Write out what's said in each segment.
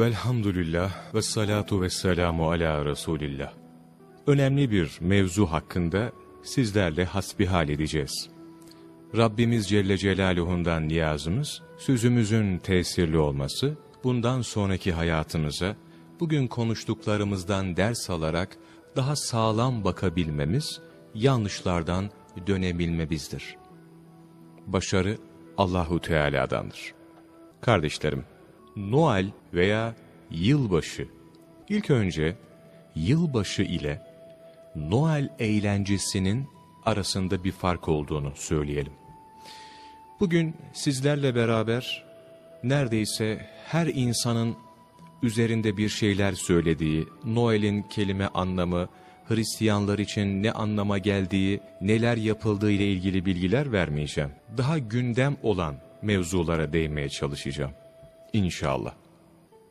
Velhamdülillah ve salatu ve selamu ala Resulillah. Önemli bir mevzu hakkında sizlerle hasbihal edeceğiz. Rabbimiz Celle Celaluhu'ndan niyazımız, sözümüzün tesirli olması, bundan sonraki hayatımıza, bugün konuştuklarımızdan ders alarak daha sağlam bakabilmemiz, yanlışlardan dönebilmemizdir. Başarı Allahu Teala'dandır. Kardeşlerim, Noel veya yılbaşı. İlk önce yılbaşı ile Noel eğlencesinin arasında bir fark olduğunu söyleyelim. Bugün sizlerle beraber neredeyse her insanın üzerinde bir şeyler söylediği, Noel'in kelime anlamı, Hristiyanlar için ne anlama geldiği, neler yapıldığı ile ilgili bilgiler vermeyeceğim. Daha gündem olan mevzulara değinmeye çalışacağım. İnşallah.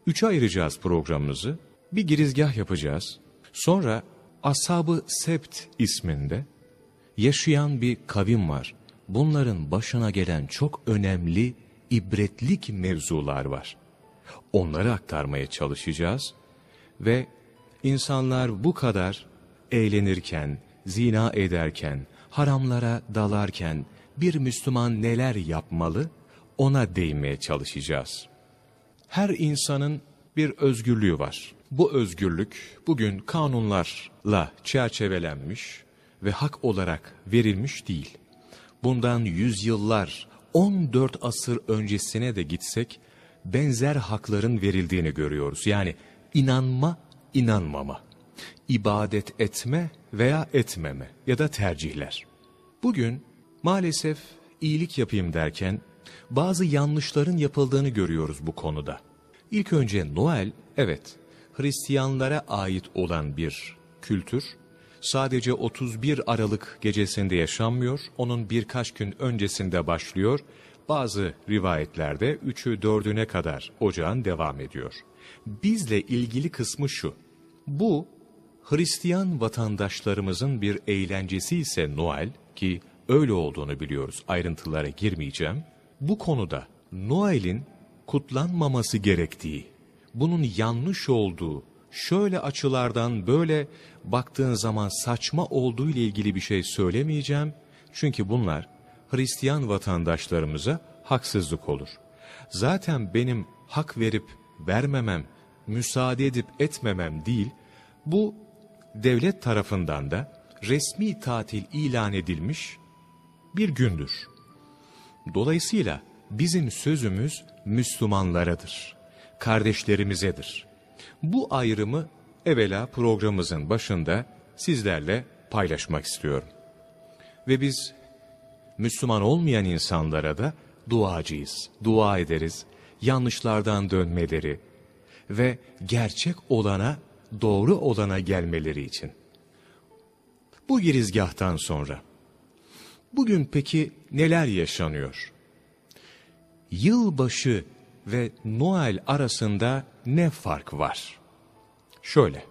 Üçe ayıracağız programımızı. Bir girizgah yapacağız. Sonra Ashab-ı Sept isminde yaşayan bir kavim var. Bunların başına gelen çok önemli, ibretlik mevzular var. Onları aktarmaya çalışacağız ve insanlar bu kadar eğlenirken, zina ederken, haramlara dalarken bir Müslüman neler yapmalı ona değinmeye çalışacağız. Her insanın bir özgürlüğü var. Bu özgürlük bugün kanunlarla çerçevelenmiş ve hak olarak verilmiş değil. Bundan yüzyıllar, 14 asır öncesine de gitsek benzer hakların verildiğini görüyoruz. Yani inanma, inanmama, ibadet etme veya etmeme ya da tercihler. Bugün maalesef iyilik yapayım derken bazı yanlışların yapıldığını görüyoruz bu konuda. İlk önce Noel, evet, Hristiyanlara ait olan bir kültür, sadece 31 Aralık gecesinde yaşanmıyor, onun birkaç gün öncesinde başlıyor, bazı rivayetlerde 3'ü 4'üne kadar ocağın devam ediyor. Bizle ilgili kısmı şu, bu Hristiyan vatandaşlarımızın bir eğlencesi ise Noel, ki öyle olduğunu biliyoruz ayrıntılara girmeyeceğim, bu konuda Noel'in kutlanmaması gerektiği, bunun yanlış olduğu, şöyle açılardan böyle baktığın zaman saçma olduğu ile ilgili bir şey söylemeyeceğim. Çünkü bunlar Hristiyan vatandaşlarımıza haksızlık olur. Zaten benim hak verip vermemem, müsaade edip etmemem değil, bu devlet tarafından da resmi tatil ilan edilmiş bir gündür. Dolayısıyla bizim sözümüz Müslümanlaradır, kardeşlerimizedir. Bu ayrımı evvela programımızın başında sizlerle paylaşmak istiyorum. Ve biz Müslüman olmayan insanlara da duacıyız, dua ederiz, yanlışlardan dönmeleri ve gerçek olana, doğru olana gelmeleri için. Bu girizgahtan sonra, bugün peki neler yaşanıyor? Yılbaşı ve Noel arasında ne fark var? Şöyle,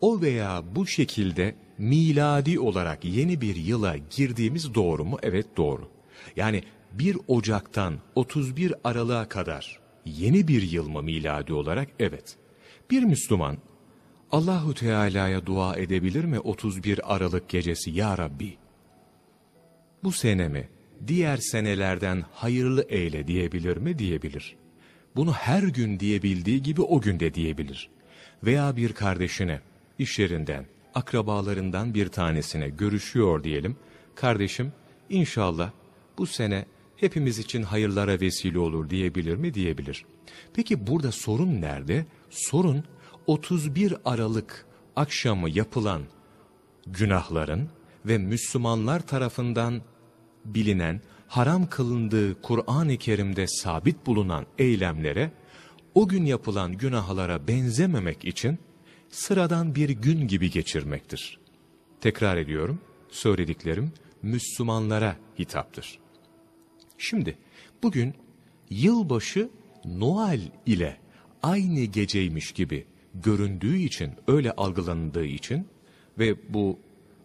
o veya bu şekilde miladi olarak yeni bir yıla girdiğimiz doğru mu? Evet doğru. Yani 1 Ocak'tan 31 Aralık'a kadar yeni bir yıl mı miladi olarak? Evet. Bir Müslüman Allahu Teala'ya dua edebilir mi 31 Aralık gecesi ya Rabbi? Bu sene mi? Diğer senelerden hayırlı eyle diyebilir mi? Diyebilir. Bunu her gün diyebildiği gibi o günde diyebilir. Veya bir kardeşine, iş yerinden, akrabalarından bir tanesine görüşüyor diyelim. Kardeşim inşallah bu sene hepimiz için hayırlara vesile olur diyebilir mi? Diyebilir. Peki burada sorun nerede? Sorun 31 Aralık akşamı yapılan günahların ve Müslümanlar tarafından bilinen, haram kılındığı Kur'an-ı Kerim'de sabit bulunan eylemlere, o gün yapılan günahlara benzememek için sıradan bir gün gibi geçirmektir. Tekrar ediyorum, söylediklerim Müslümanlara hitaptır. Şimdi bugün yılbaşı Noel ile aynı geceymiş gibi göründüğü için, öyle algılandığı için ve bu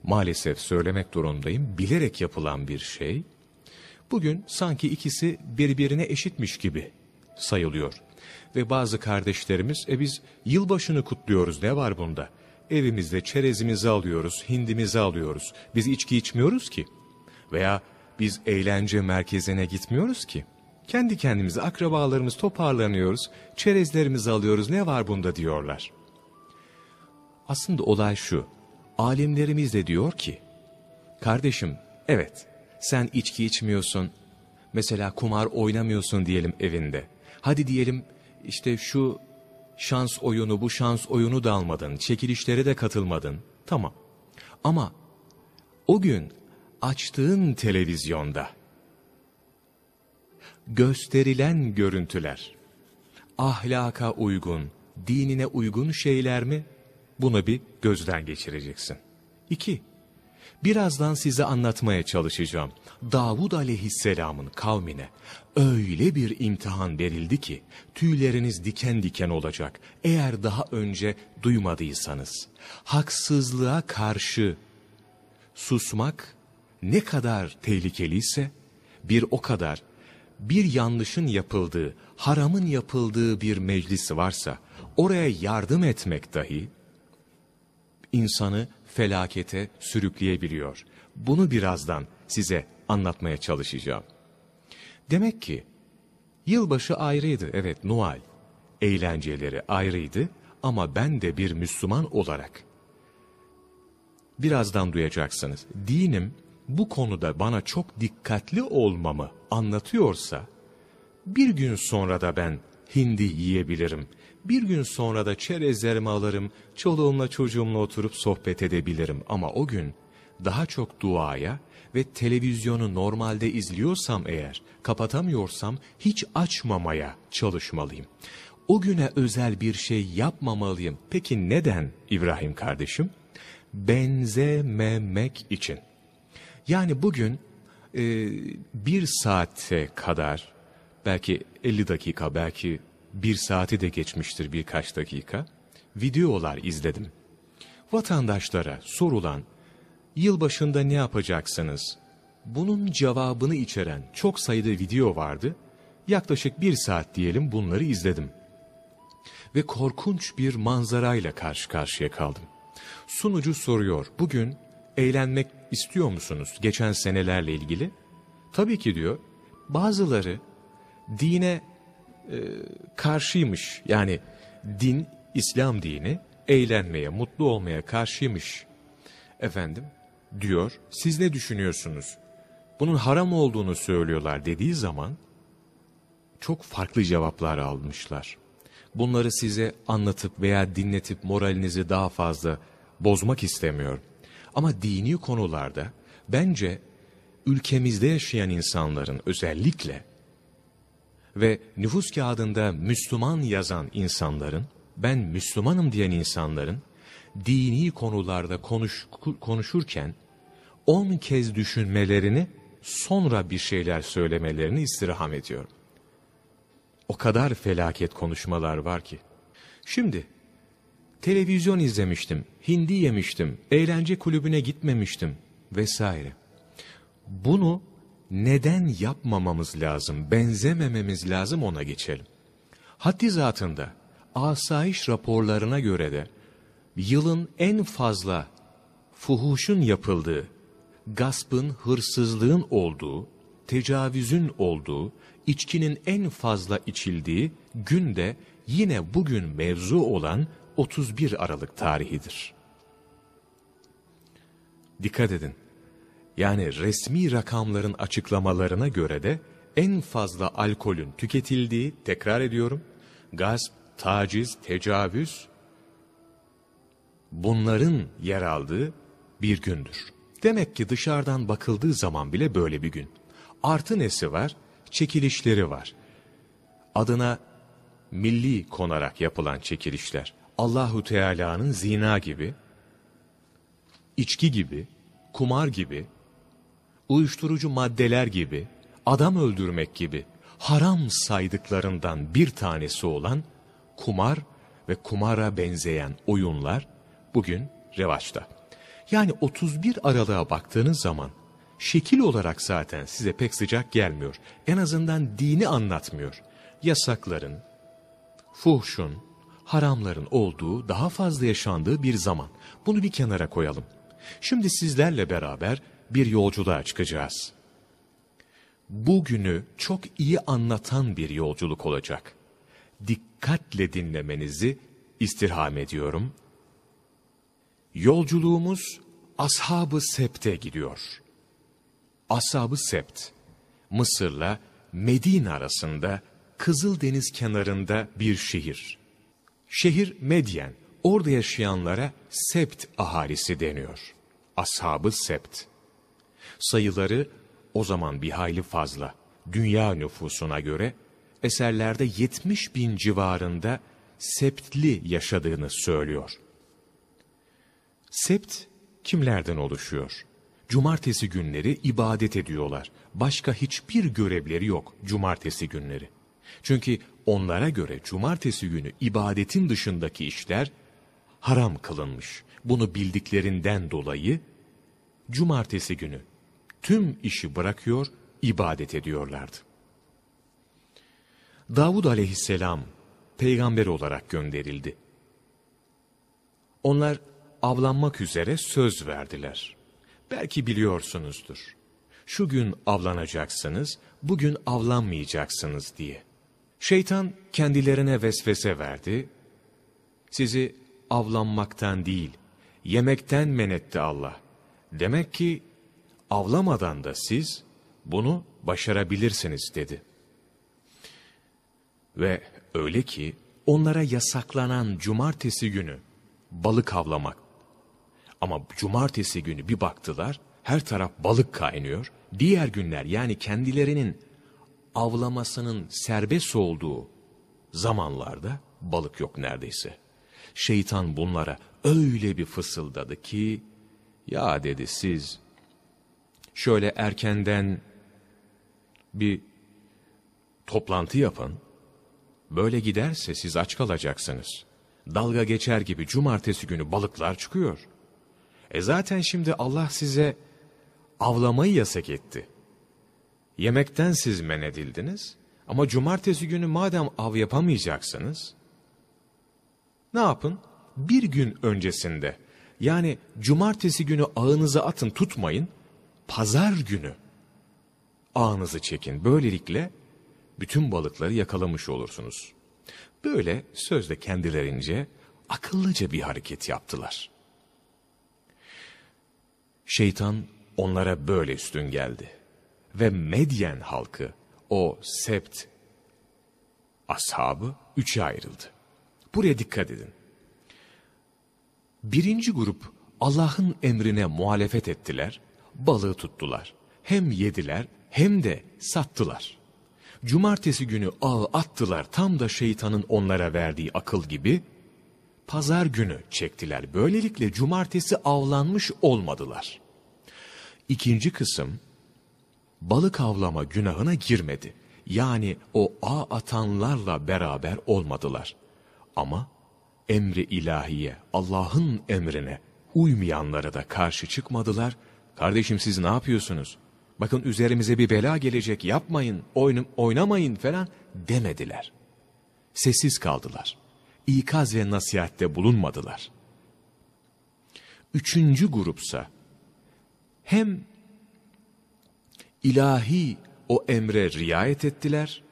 maalesef söylemek durumundayım, bilerek yapılan bir şey, bugün sanki ikisi birbirine eşitmiş gibi sayılıyor. Ve bazı kardeşlerimiz, e biz yılbaşını kutluyoruz ne var bunda? Evimizde çerezimizi alıyoruz, hindimizi alıyoruz. Biz içki içmiyoruz ki. Veya biz eğlence merkezine gitmiyoruz ki. Kendi kendimize akrabalarımız toparlanıyoruz, çerezlerimizi alıyoruz ne var bunda diyorlar. Aslında olay şu, alimlerimiz de diyor ki, kardeşim evet sen içki içmiyorsun, mesela kumar oynamıyorsun diyelim evinde. Hadi diyelim işte şu şans oyunu bu şans oyunu da almadın, çekilişlere de katılmadın. Tamam. Ama o gün açtığın televizyonda gösterilen görüntüler ahlaka uygun, dinine uygun şeyler mi? Bunu bir gözden geçireceksin. İki, birazdan size anlatmaya çalışacağım. Davud aleyhisselamın kavmine öyle bir imtihan verildi ki tüyleriniz diken diken olacak eğer daha önce duymadıysanız. Haksızlığa karşı susmak ne kadar tehlikeliyse bir o kadar bir yanlışın yapıldığı, haramın yapıldığı bir meclis varsa oraya yardım etmek dahi insanı felakete sürükleyebiliyor. Bunu birazdan size anlatmaya çalışacağım. Demek ki yılbaşı ayrıydı evet Noel. Eğlenceleri ayrıydı ama ben de bir Müslüman olarak birazdan duyacaksınız. Dinim bu konuda bana çok dikkatli olmamı anlatıyorsa bir gün sonra da ben hindi yiyebilirim. Bir gün sonra da çerezlerimi alırım, çoluğumla çocuğumla oturup sohbet edebilirim. Ama o gün daha çok duaya ve televizyonu normalde izliyorsam eğer, kapatamıyorsam hiç açmamaya çalışmalıyım. O güne özel bir şey yapmamalıyım. Peki neden İbrahim kardeşim? Benzememek için. Yani bugün e, bir saate kadar, belki 50 dakika, belki bir saati de geçmiştir birkaç dakika, videolar izledim. Vatandaşlara sorulan, yılbaşında ne yapacaksınız? Bunun cevabını içeren çok sayıda video vardı. Yaklaşık bir saat diyelim bunları izledim. Ve korkunç bir manzarayla karşı karşıya kaldım. Sunucu soruyor, bugün eğlenmek istiyor musunuz geçen senelerle ilgili? Tabii ki diyor. Bazıları dine e, karşıymış. Yani din, İslam dini eğlenmeye, mutlu olmaya karşıymış. Efendim diyor. Siz ne düşünüyorsunuz? Bunun haram olduğunu söylüyorlar dediği zaman çok farklı cevaplar almışlar. Bunları size anlatıp veya dinletip moralinizi daha fazla bozmak istemiyorum. Ama dini konularda bence ülkemizde yaşayan insanların özellikle ve nüfus kağıdında Müslüman yazan insanların, ben Müslümanım diyen insanların dini konularda konuş, konuşurken on kez düşünmelerini sonra bir şeyler söylemelerini istirham ediyorum. O kadar felaket konuşmalar var ki. Şimdi televizyon izlemiştim, hindi yemiştim, eğlence kulübüne gitmemiştim vesaire. Bunu neden yapmamamız lazım, benzemememiz lazım ona geçelim. Haddi zatında asayiş raporlarına göre de yılın en fazla fuhuşun yapıldığı, gaspın, hırsızlığın olduğu, tecavüzün olduğu, içkinin en fazla içildiği günde yine bugün mevzu olan 31 Aralık tarihidir. Dikkat edin. Yani resmi rakamların açıklamalarına göre de en fazla alkolün tüketildiği, tekrar ediyorum, gasp, taciz, tecavüz, bunların yer aldığı bir gündür. Demek ki dışarıdan bakıldığı zaman bile böyle bir gün. Artı nesi var? Çekilişleri var. Adına milli konarak yapılan çekilişler. Allahu Teala'nın zina gibi, içki gibi, kumar gibi, uyuşturucu maddeler gibi, adam öldürmek gibi haram saydıklarından bir tanesi olan kumar ve kumara benzeyen oyunlar bugün revaçta. Yani 31 Aralık'a baktığınız zaman şekil olarak zaten size pek sıcak gelmiyor. En azından dini anlatmıyor. Yasakların, fuhşun, haramların olduğu, daha fazla yaşandığı bir zaman. Bunu bir kenara koyalım. Şimdi sizlerle beraber bir yolculuğa çıkacağız. Bugünü çok iyi anlatan bir yolculuk olacak. Dikkatle dinlemenizi istirham ediyorum. Yolculuğumuz Ashab-ı Sept'e gidiyor. Ashab-ı Sept, Mısır'la Medine arasında Kızıldeniz kenarında bir şehir. Şehir Medyen, orada yaşayanlara Sept ahalisi deniyor. Ashab-ı Sept. Sayıları o zaman bir hayli fazla. Dünya nüfusuna göre eserlerde 70 bin civarında Septli yaşadığını söylüyor. Sept kimlerden oluşuyor? Cumartesi günleri ibadet ediyorlar. Başka hiçbir görevleri yok cumartesi günleri. Çünkü onlara göre cumartesi günü ibadetin dışındaki işler haram kılınmış. Bunu bildiklerinden dolayı cumartesi günü tüm işi bırakıyor, ibadet ediyorlardı. Davud aleyhisselam peygamber olarak gönderildi. Onlar avlanmak üzere söz verdiler. Belki biliyorsunuzdur. Şu gün avlanacaksınız, bugün avlanmayacaksınız diye. Şeytan kendilerine vesvese verdi. Sizi avlanmaktan değil, yemekten men etti Allah. Demek ki avlamadan da siz bunu başarabilirsiniz dedi. Ve öyle ki onlara yasaklanan cumartesi günü balık avlamak. Ama cumartesi günü bir baktılar her taraf balık kaynıyor. Diğer günler yani kendilerinin avlamasının serbest olduğu zamanlarda balık yok neredeyse. Şeytan bunlara öyle bir fısıldadı ki ya dedi siz şöyle erkenden bir toplantı yapın. Böyle giderse siz aç kalacaksınız. Dalga geçer gibi cumartesi günü balıklar çıkıyor. E zaten şimdi Allah size avlamayı yasak etti. Yemekten siz men edildiniz. Ama cumartesi günü madem av yapamayacaksınız, ne yapın? Bir gün öncesinde, yani cumartesi günü ağınızı atın tutmayın, pazar günü ağınızı çekin. Böylelikle bütün balıkları yakalamış olursunuz. Böyle sözde kendilerince akıllıca bir hareket yaptılar. Şeytan onlara böyle üstün geldi. Ve Medyen halkı, o sept ashabı üçe ayrıldı. Buraya dikkat edin. Birinci grup Allah'ın emrine muhalefet ettiler, balığı tuttular. Hem yediler hem de sattılar. Cumartesi günü ağı attılar tam da şeytanın onlara verdiği akıl gibi. Pazar günü çektiler. Böylelikle cumartesi avlanmış olmadılar. İkinci kısım balık avlama günahına girmedi. Yani o ağ atanlarla beraber olmadılar. Ama emri ilahiye, Allah'ın emrine uymayanlara da karşı çıkmadılar. Kardeşim siz ne yapıyorsunuz? Bakın üzerimize bir bela gelecek yapmayın, oynum, oynamayın falan demediler. Sessiz kaldılar. İkaz ve nasihatte bulunmadılar. Üçüncü grupsa hem ilahi o emre riayet ettiler,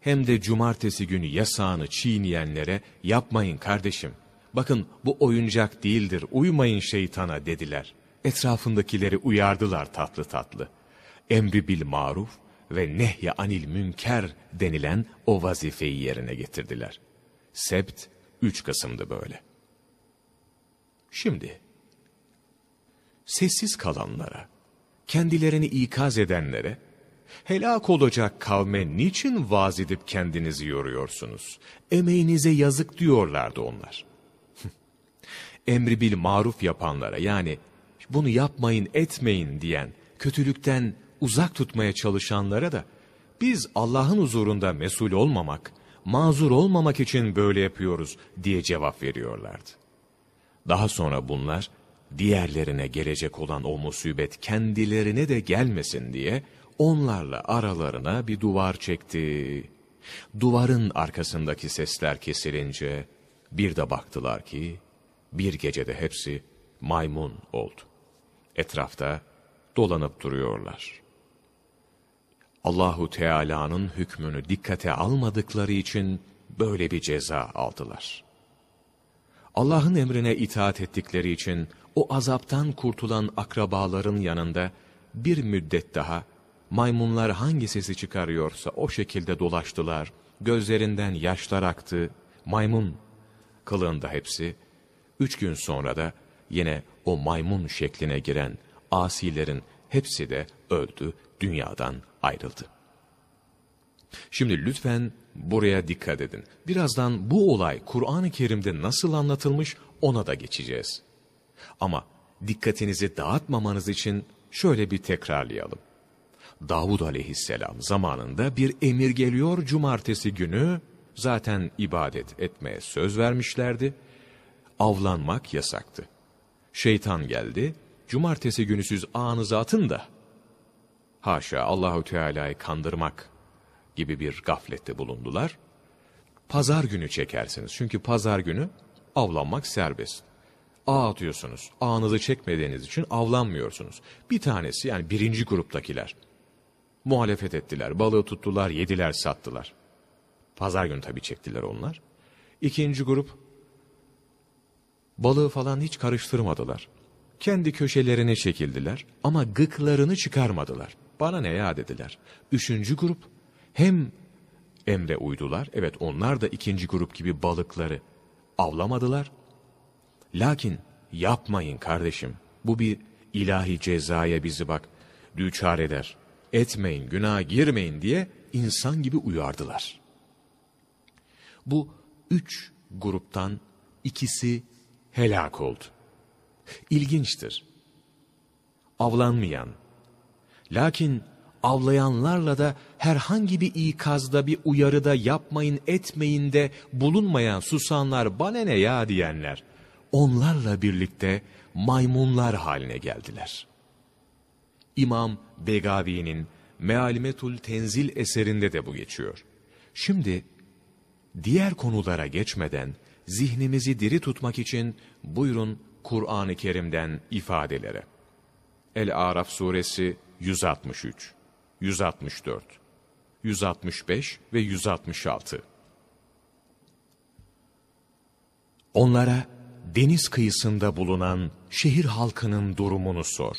hem de cumartesi günü yasağını çiğneyenlere yapmayın kardeşim. Bakın bu oyuncak değildir, uymayın şeytana dediler. Etrafındakileri uyardılar tatlı tatlı. Emri bil maruf ve nehye anil münker denilen o vazifeyi yerine getirdiler. Sebt üç kısımdı böyle. Şimdi sessiz kalanlara, kendilerini ikaz edenlere, helak olacak kavme niçin vaaz edip kendinizi yoruyorsunuz? Emeğinize yazık diyorlardı onlar. Emri bil maruf yapanlara yani bunu yapmayın etmeyin diyen, kötülükten uzak tutmaya çalışanlara da biz Allah'ın huzurunda mesul olmamak, mazur olmamak için böyle yapıyoruz diye cevap veriyorlardı. Daha sonra bunlar diğerlerine gelecek olan o musibet kendilerine de gelmesin diye onlarla aralarına bir duvar çekti. Duvarın arkasındaki sesler kesilince bir de baktılar ki bir gecede hepsi maymun oldu. Etrafta dolanıp duruyorlar. Allahu Teala'nın hükmünü dikkate almadıkları için böyle bir ceza aldılar. Allah'ın emrine itaat ettikleri için o azaptan kurtulan akrabaların yanında bir müddet daha maymunlar hangi sesi çıkarıyorsa o şekilde dolaştılar. Gözlerinden yaşlar aktı. Maymun kılığında hepsi. Üç gün sonra da yine o maymun şekline giren asilerin hepsi de öldü, dünyadan ayrıldı. Şimdi lütfen buraya dikkat edin. Birazdan bu olay Kur'an-ı Kerim'de nasıl anlatılmış ona da geçeceğiz. Ama dikkatinizi dağıtmamanız için şöyle bir tekrarlayalım. Davud aleyhisselam zamanında bir emir geliyor cumartesi günü zaten ibadet etmeye söz vermişlerdi. Avlanmak yasaktı. Şeytan geldi. Cumartesi günü siz ağınızı atın da haşa Allahu Teala'yı kandırmak gibi bir gaflette bulundular. Pazar günü çekersiniz. Çünkü pazar günü avlanmak serbest. Ağ atıyorsunuz. Ağınızı çekmediğiniz için avlanmıyorsunuz. Bir tanesi yani birinci gruptakiler muhalefet ettiler. Balığı tuttular, yediler, sattılar. Pazar günü tabii çektiler onlar. İkinci grup balığı falan hiç karıştırmadılar. Kendi köşelerine çekildiler ama gıklarını çıkarmadılar. Bana ne ya dediler. Üçüncü grup hem emre uydular. Evet onlar da ikinci grup gibi balıkları avlamadılar. Lakin yapmayın kardeşim. Bu bir ilahi cezaya bizi bak düçar eder. Etmeyin, günah girmeyin diye insan gibi uyardılar. Bu üç gruptan ikisi helak oldu. İlginçtir. Avlanmayan, lakin avlayanlarla da herhangi bir ikazda bir uyarıda yapmayın etmeyin de bulunmayan susanlar bana ne ya diyenler onlarla birlikte maymunlar haline geldiler. İmam Begavi'nin Mealimetul Tenzil eserinde de bu geçiyor. Şimdi diğer konulara geçmeden zihnimizi diri tutmak için buyurun Kur'an-ı Kerim'den ifadelere. El-Araf suresi 163, 164, 165 ve 166. Onlara deniz kıyısında bulunan şehir halkının durumunu sor.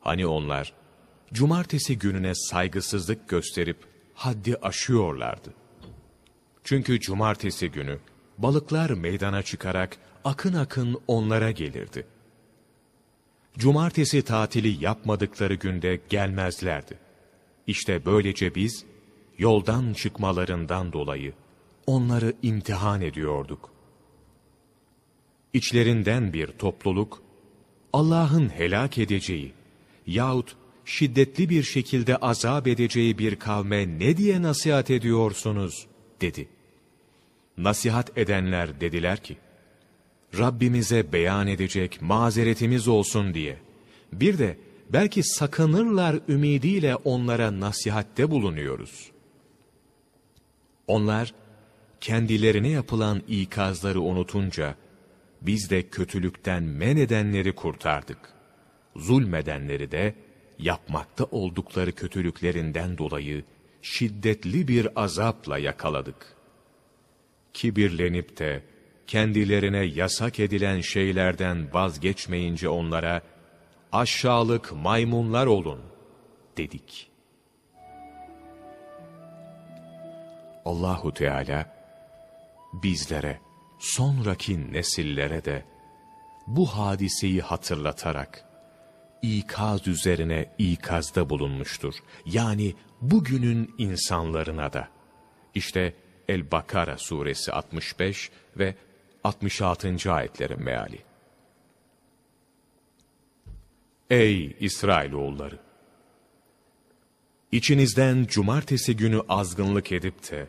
Hani onlar cumartesi gününe saygısızlık gösterip haddi aşıyorlardı. Çünkü cumartesi günü balıklar meydana çıkarak akın akın onlara gelirdi. Cumartesi tatili yapmadıkları günde gelmezlerdi. İşte böylece biz yoldan çıkmalarından dolayı onları imtihan ediyorduk. İçlerinden bir topluluk Allah'ın helak edeceği yahut şiddetli bir şekilde azap edeceği bir kavme ne diye nasihat ediyorsunuz dedi. Nasihat edenler dediler ki, Rabbimize beyan edecek mazeretimiz olsun diye. Bir de belki sakınırlar ümidiyle onlara nasihatte bulunuyoruz. Onlar kendilerine yapılan ikazları unutunca biz de kötülükten men edenleri kurtardık. Zulmedenleri de yapmakta oldukları kötülüklerinden dolayı şiddetli bir azapla yakaladık. Kibirlenip de kendilerine yasak edilen şeylerden vazgeçmeyince onlara aşağılık maymunlar olun dedik. Allahu Teala bizlere sonraki nesillere de bu hadiseyi hatırlatarak ikaz üzerine ikazda bulunmuştur. Yani bugünün insanlarına da. İşte El-Bakara suresi 65 ve 66. ayetlerin meali. Ey İsrailoğulları! İçinizden cumartesi günü azgınlık edip de,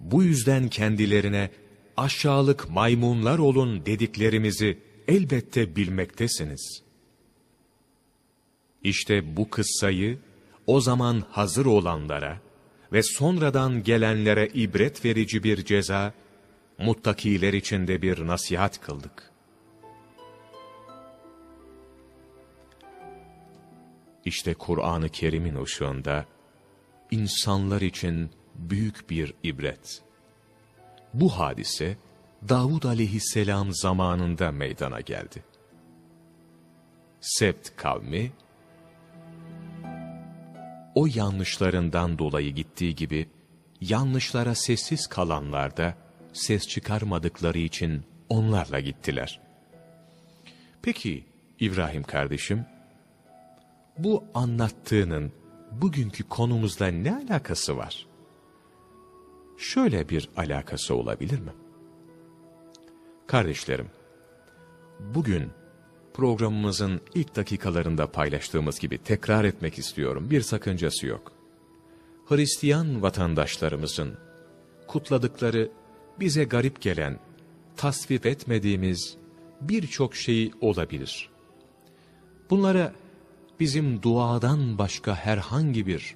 bu yüzden kendilerine aşağılık maymunlar olun dediklerimizi elbette bilmektesiniz. İşte bu kıssayı o zaman hazır olanlara ve sonradan gelenlere ibret verici bir ceza, muttakiler içinde bir nasihat kıldık. İşte Kur'an-ı Kerim'in ışığında insanlar için büyük bir ibret. Bu hadise Davud aleyhisselam zamanında meydana geldi. Sept kavmi, o yanlışlarından dolayı gittiği gibi, yanlışlara sessiz kalanlar da ses çıkarmadıkları için onlarla gittiler. Peki İbrahim kardeşim, bu anlattığının bugünkü konumuzla ne alakası var? Şöyle bir alakası olabilir mi? Kardeşlerim, bugün programımızın ilk dakikalarında paylaştığımız gibi tekrar etmek istiyorum. Bir sakıncası yok. Hristiyan vatandaşlarımızın kutladıkları bize garip gelen, tasvip etmediğimiz birçok şey olabilir. Bunlara bizim duadan başka herhangi bir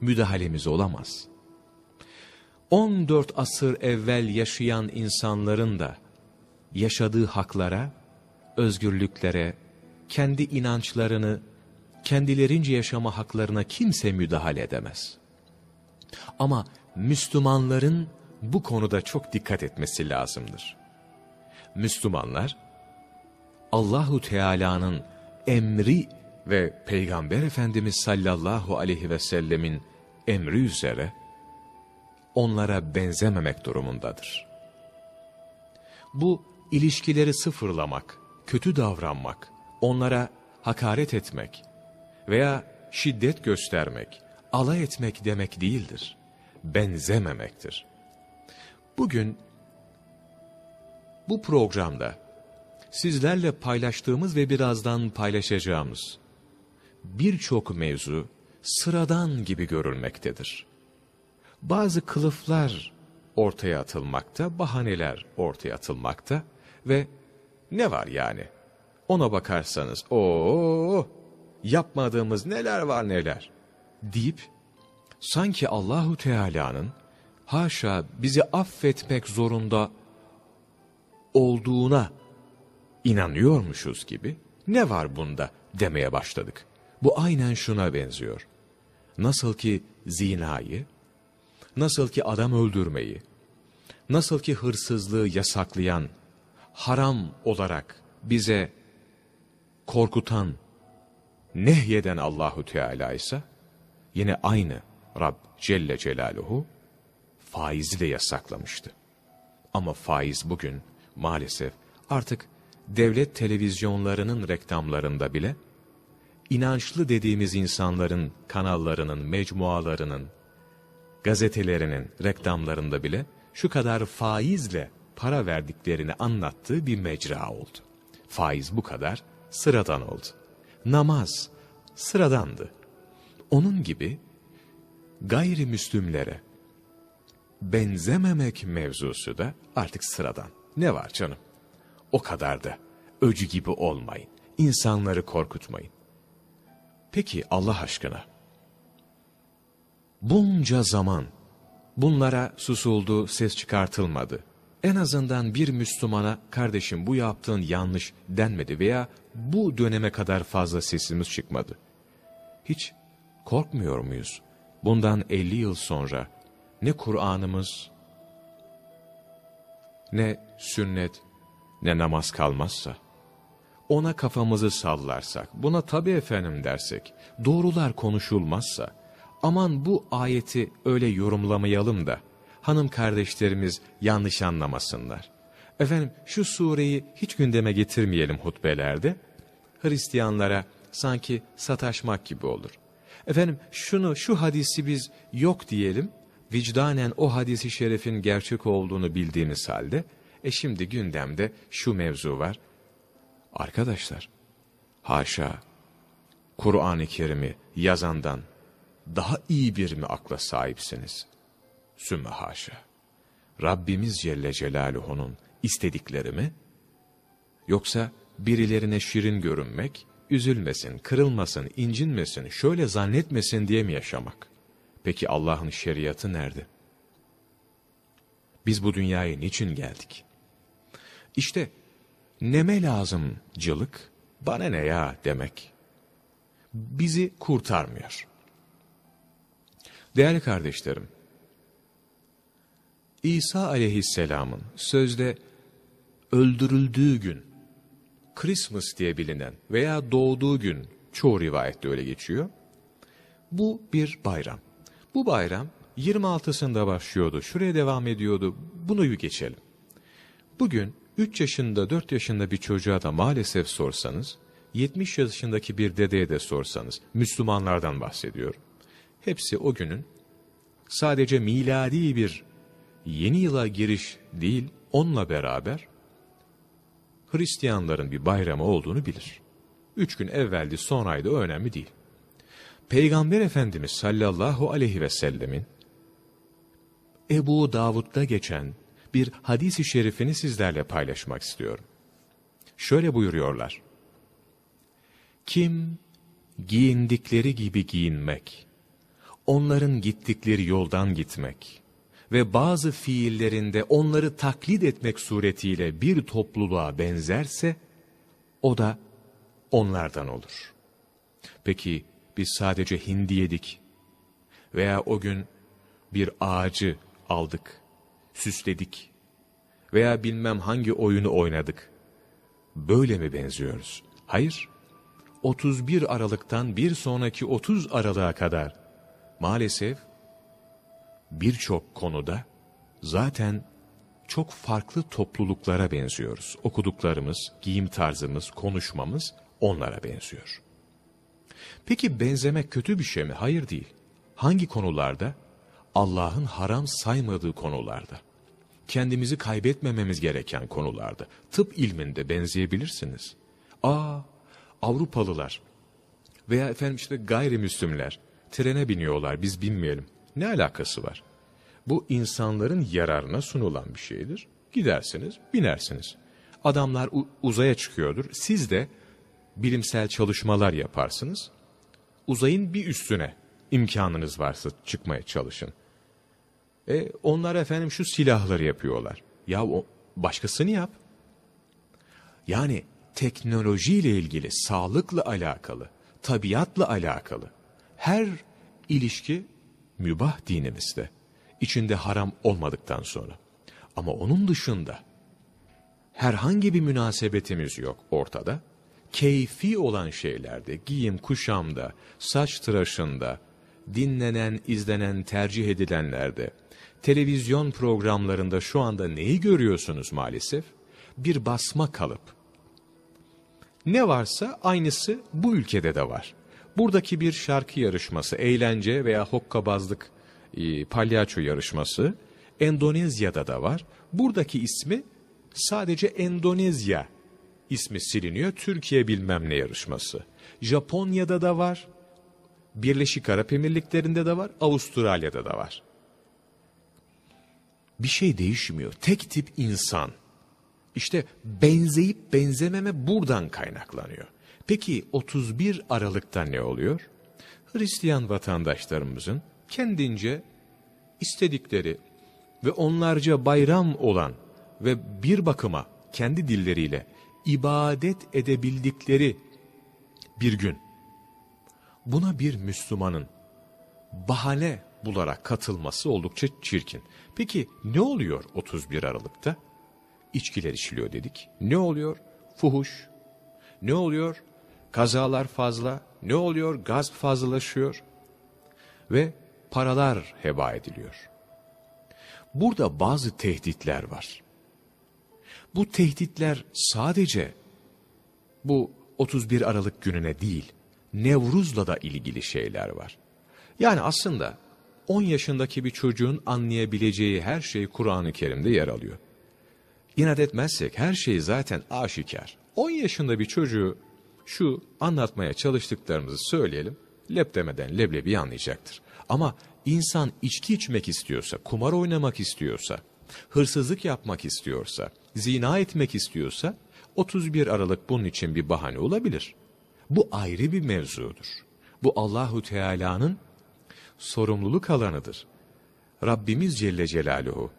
müdahalemiz olamaz. 14 asır evvel yaşayan insanların da yaşadığı haklara, özgürlüklere, kendi inançlarını, kendilerince yaşama haklarına kimse müdahale edemez. Ama Müslümanların bu konuda çok dikkat etmesi lazımdır. Müslümanlar, Allahu Teala'nın emri ve Peygamber Efendimiz sallallahu aleyhi ve sellemin emri üzere onlara benzememek durumundadır. Bu ilişkileri sıfırlamak, kötü davranmak, onlara hakaret etmek veya şiddet göstermek, alay etmek demek değildir. Benzememektir. Bugün bu programda sizlerle paylaştığımız ve birazdan paylaşacağımız birçok mevzu sıradan gibi görülmektedir. Bazı kılıflar ortaya atılmakta, bahaneler ortaya atılmakta ve ne var yani? Ona bakarsanız o yapmadığımız neler var neler deyip sanki Allahu Teala'nın haşa bizi affetmek zorunda olduğuna inanıyormuşuz gibi ne var bunda demeye başladık. Bu aynen şuna benziyor. Nasıl ki zinayı, nasıl ki adam öldürmeyi, nasıl ki hırsızlığı yasaklayan, haram olarak bize korkutan, nehyeden Allahu Teala ise yine aynı Rab Celle Celaluhu faizi de yasaklamıştı. Ama faiz bugün maalesef artık devlet televizyonlarının reklamlarında bile inançlı dediğimiz insanların kanallarının, mecmualarının, gazetelerinin reklamlarında bile şu kadar faizle para verdiklerini anlattığı bir mecra oldu. Faiz bu kadar sıradan oldu. Namaz sıradandı. Onun gibi gayrimüslimlere benzememek mevzusu da artık sıradan. Ne var canım? O kadar da öcü gibi olmayın. İnsanları korkutmayın. Peki Allah aşkına, bunca zaman bunlara susuldu, ses çıkartılmadı. En azından bir Müslümana kardeşim bu yaptığın yanlış denmedi veya bu döneme kadar fazla sesimiz çıkmadı. Hiç korkmuyor muyuz? Bundan 50 yıl sonra ne Kur'an'ımız, ne sünnet, ne namaz kalmazsa, ona kafamızı sallarsak, buna tabi efendim dersek, doğrular konuşulmazsa, aman bu ayeti öyle yorumlamayalım da, hanım kardeşlerimiz yanlış anlamasınlar. Efendim şu sureyi hiç gündeme getirmeyelim hutbelerde, Hristiyanlara sanki sataşmak gibi olur. Efendim şunu, şu hadisi biz yok diyelim, vicdanen o hadisi şerefin gerçek olduğunu bildiğimiz halde, e şimdi gündemde şu mevzu var, Arkadaşlar, haşa, Kur'an-ı Kerim'i yazandan daha iyi bir mi akla sahipsiniz? Sümme haşa. Rabbimiz Celle Celaluhu'nun istedikleri mi? Yoksa birilerine şirin görünmek, üzülmesin, kırılmasın, incinmesin, şöyle zannetmesin diye mi yaşamak? Peki Allah'ın şeriatı nerede? Biz bu dünyaya niçin geldik? İşte neme lazımcılık, bana ne ya demek, bizi kurtarmıyor. Değerli kardeşlerim, İsa aleyhisselamın sözde öldürüldüğü gün, Christmas diye bilinen veya doğduğu gün çoğu rivayette öyle geçiyor. Bu bir bayram. Bu bayram 26'sında başlıyordu, şuraya devam ediyordu, bunu geçelim. Bugün 3 yaşında 4 yaşında bir çocuğa da maalesef sorsanız, 70 yaşındaki bir dedeye de sorsanız, Müslümanlardan bahsediyorum. Hepsi o günün sadece miladi bir yeni yıla giriş değil, onunla beraber Hristiyanların bir bayramı olduğunu bilir. Üç gün evveldi sonraydı önemli değil. Peygamber Efendimiz sallallahu aleyhi ve sellemin Ebu Davud'da geçen bir hadisi şerifini sizlerle paylaşmak istiyorum. Şöyle buyuruyorlar. Kim giyindikleri gibi giyinmek, onların gittikleri yoldan gitmek ve bazı fiillerinde onları taklit etmek suretiyle bir topluluğa benzerse, o da onlardan olur. Peki biz sadece hindi yedik veya o gün bir ağacı aldık, süsledik veya bilmem hangi oyunu oynadık. Böyle mi benziyoruz? Hayır. 31 Aralık'tan bir sonraki 30 Aralık'a kadar maalesef birçok konuda zaten çok farklı topluluklara benziyoruz. Okuduklarımız, giyim tarzımız, konuşmamız onlara benziyor. Peki benzemek kötü bir şey mi? Hayır değil. Hangi konularda? Allah'ın haram saymadığı konularda. Kendimizi kaybetmememiz gereken konularda. Tıp ilminde benzeyebilirsiniz. Aa, Avrupalılar veya efendim işte gayrimüslimler trene biniyorlar biz binmeyelim. Ne alakası var? Bu insanların yararına sunulan bir şeydir. Gidersiniz, binersiniz. Adamlar uzaya çıkıyordur. Siz de bilimsel çalışmalar yaparsınız. Uzayın bir üstüne imkanınız varsa çıkmaya çalışın. E onlar efendim şu silahları yapıyorlar. Ya o başkasını yap. Yani teknolojiyle ilgili, sağlıkla alakalı, tabiatla alakalı her ilişki mübah dinimizde. İçinde haram olmadıktan sonra. Ama onun dışında herhangi bir münasebetimiz yok ortada. Keyfi olan şeylerde, giyim kuşamda, saç tıraşında, dinlenen, izlenen, tercih edilenlerde, televizyon programlarında şu anda neyi görüyorsunuz maalesef? Bir basma kalıp. Ne varsa aynısı bu ülkede de var. Buradaki bir şarkı yarışması, eğlence veya hokkabazlık, e, palyaço yarışması Endonezya'da da var. Buradaki ismi sadece Endonezya ismi siliniyor. Türkiye bilmem ne yarışması. Japonya'da da var. Birleşik Arap Emirlikleri'nde de var. Avustralya'da da var. Bir şey değişmiyor. Tek tip insan. İşte benzeyip benzememe buradan kaynaklanıyor. Peki 31 Aralık'ta ne oluyor? Hristiyan vatandaşlarımızın kendince istedikleri ve onlarca bayram olan ve bir bakıma kendi dilleriyle ibadet edebildikleri bir gün. Buna bir Müslümanın bahane bularak katılması oldukça çirkin. Peki ne oluyor 31 Aralık'ta? İçkiler içiliyor dedik. Ne oluyor? Fuhuş. Ne oluyor? Kazalar fazla. Ne oluyor? Gaz fazlalaşıyor. Ve paralar heba ediliyor. Burada bazı tehditler var. Bu tehditler sadece bu 31 Aralık gününe değil, Nevruz'la da ilgili şeyler var. Yani aslında 10 yaşındaki bir çocuğun anlayabileceği her şey Kur'an-ı Kerim'de yer alıyor. İnat etmezsek her şey zaten aşikar. 10 yaşında bir çocuğu şu anlatmaya çalıştıklarımızı söyleyelim, lep demeden leblebi anlayacaktır. Ama insan içki içmek istiyorsa, kumar oynamak istiyorsa, hırsızlık yapmak istiyorsa, zina etmek istiyorsa, 31 Aralık bunun için bir bahane olabilir. Bu ayrı bir mevzudur. Bu Allahu Teala'nın sorumluluk alanıdır. Rabbimiz Celle Celaluhu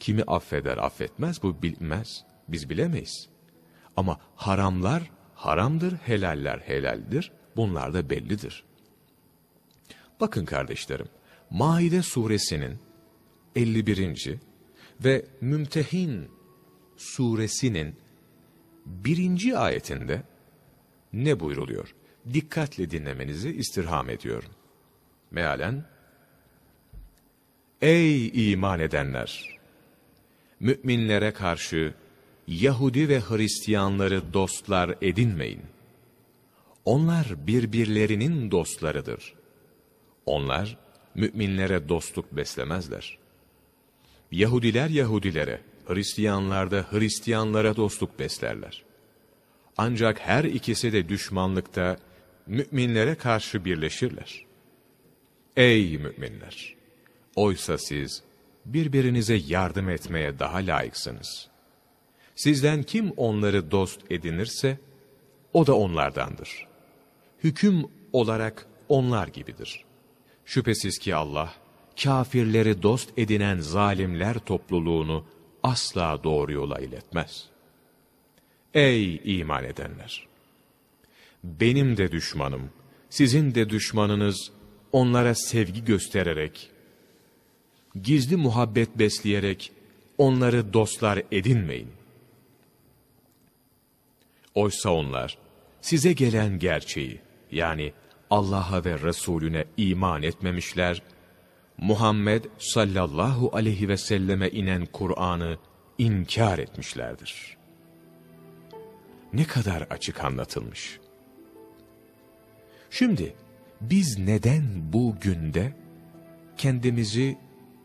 kimi affeder affetmez bu bilmez. Biz bilemeyiz. Ama haramlar haramdır, helaller helaldir. Bunlar da bellidir. Bakın kardeşlerim, Maide suresinin 51. ve Mümtehin suresinin birinci ayetinde ne buyruluyor? Dikkatle dinlemenizi istirham ediyorum. Mealen, Ey iman edenler! Müminlere karşı Yahudi ve Hristiyanları dostlar edinmeyin. Onlar birbirlerinin dostlarıdır. Onlar müminlere dostluk beslemezler. Yahudiler Yahudilere, Hristiyanlar da Hristiyanlara dostluk beslerler. Ancak her ikisi de düşmanlıkta müminlere karşı birleşirler. Ey müminler! Oysa siz birbirinize yardım etmeye daha layıksınız. Sizden kim onları dost edinirse, o da onlardandır. Hüküm olarak onlar gibidir. Şüphesiz ki Allah, kafirleri dost edinen zalimler topluluğunu asla doğru yola iletmez. Ey iman edenler! Benim de düşmanım, sizin de düşmanınız onlara sevgi göstererek, gizli muhabbet besleyerek onları dostlar edinmeyin. Oysa onlar size gelen gerçeği yani Allah'a ve Resulüne iman etmemişler, Muhammed sallallahu aleyhi ve selleme inen Kur'an'ı inkar etmişlerdir. Ne kadar açık anlatılmış. Şimdi biz neden bu günde kendimizi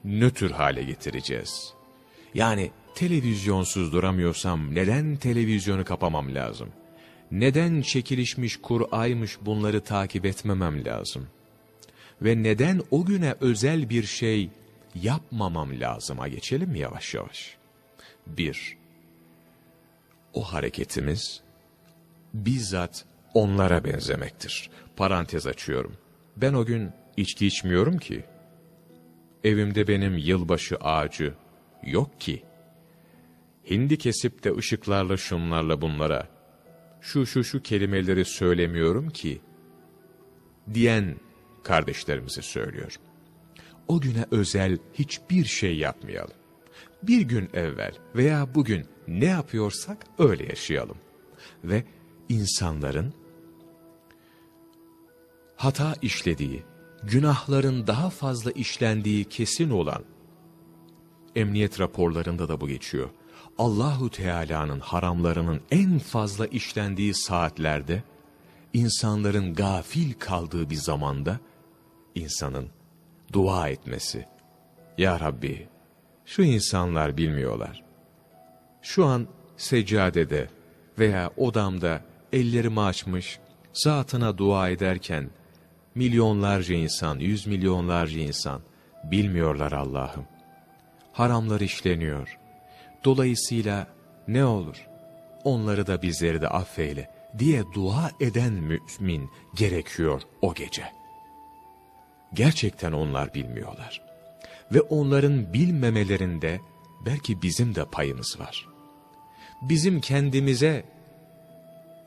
nötr hale getireceğiz? Yani televizyonsuz duramıyorsam neden televizyonu kapamam lazım? Neden çekilişmiş Kur'aymış bunları takip etmemem lazım? Ve neden o güne özel bir şey yapmamam lazıma geçelim mi yavaş yavaş? Bir, o hareketimiz bizzat onlara benzemektir. Parantez açıyorum. Ben o gün içki içmiyorum ki. Evimde benim yılbaşı ağacı yok ki. Hindi kesip de ışıklarla şunlarla bunlara şu şu şu kelimeleri söylemiyorum ki diyen kardeşlerimize söylüyorum. O güne özel hiçbir şey yapmayalım. Bir gün evvel veya bugün ne yapıyorsak öyle yaşayalım. Ve insanların hata işlediği, günahların daha fazla işlendiği kesin olan, emniyet raporlarında da bu geçiyor. Allahu Teala'nın haramlarının en fazla işlendiği saatlerde, insanların gafil kaldığı bir zamanda, insanın dua etmesi. Ya Rabbi, şu insanlar bilmiyorlar. Şu an seccadede veya odamda ellerimi açmış, zatına dua ederken, milyonlarca insan, yüz milyonlarca insan bilmiyorlar Allah'ım. Haramlar işleniyor. Dolayısıyla ne olur? Onları da bizleri de affeyle diye dua eden mümin gerekiyor o gece. Gerçekten onlar bilmiyorlar. Ve onların bilmemelerinde belki bizim de payımız var. Bizim kendimize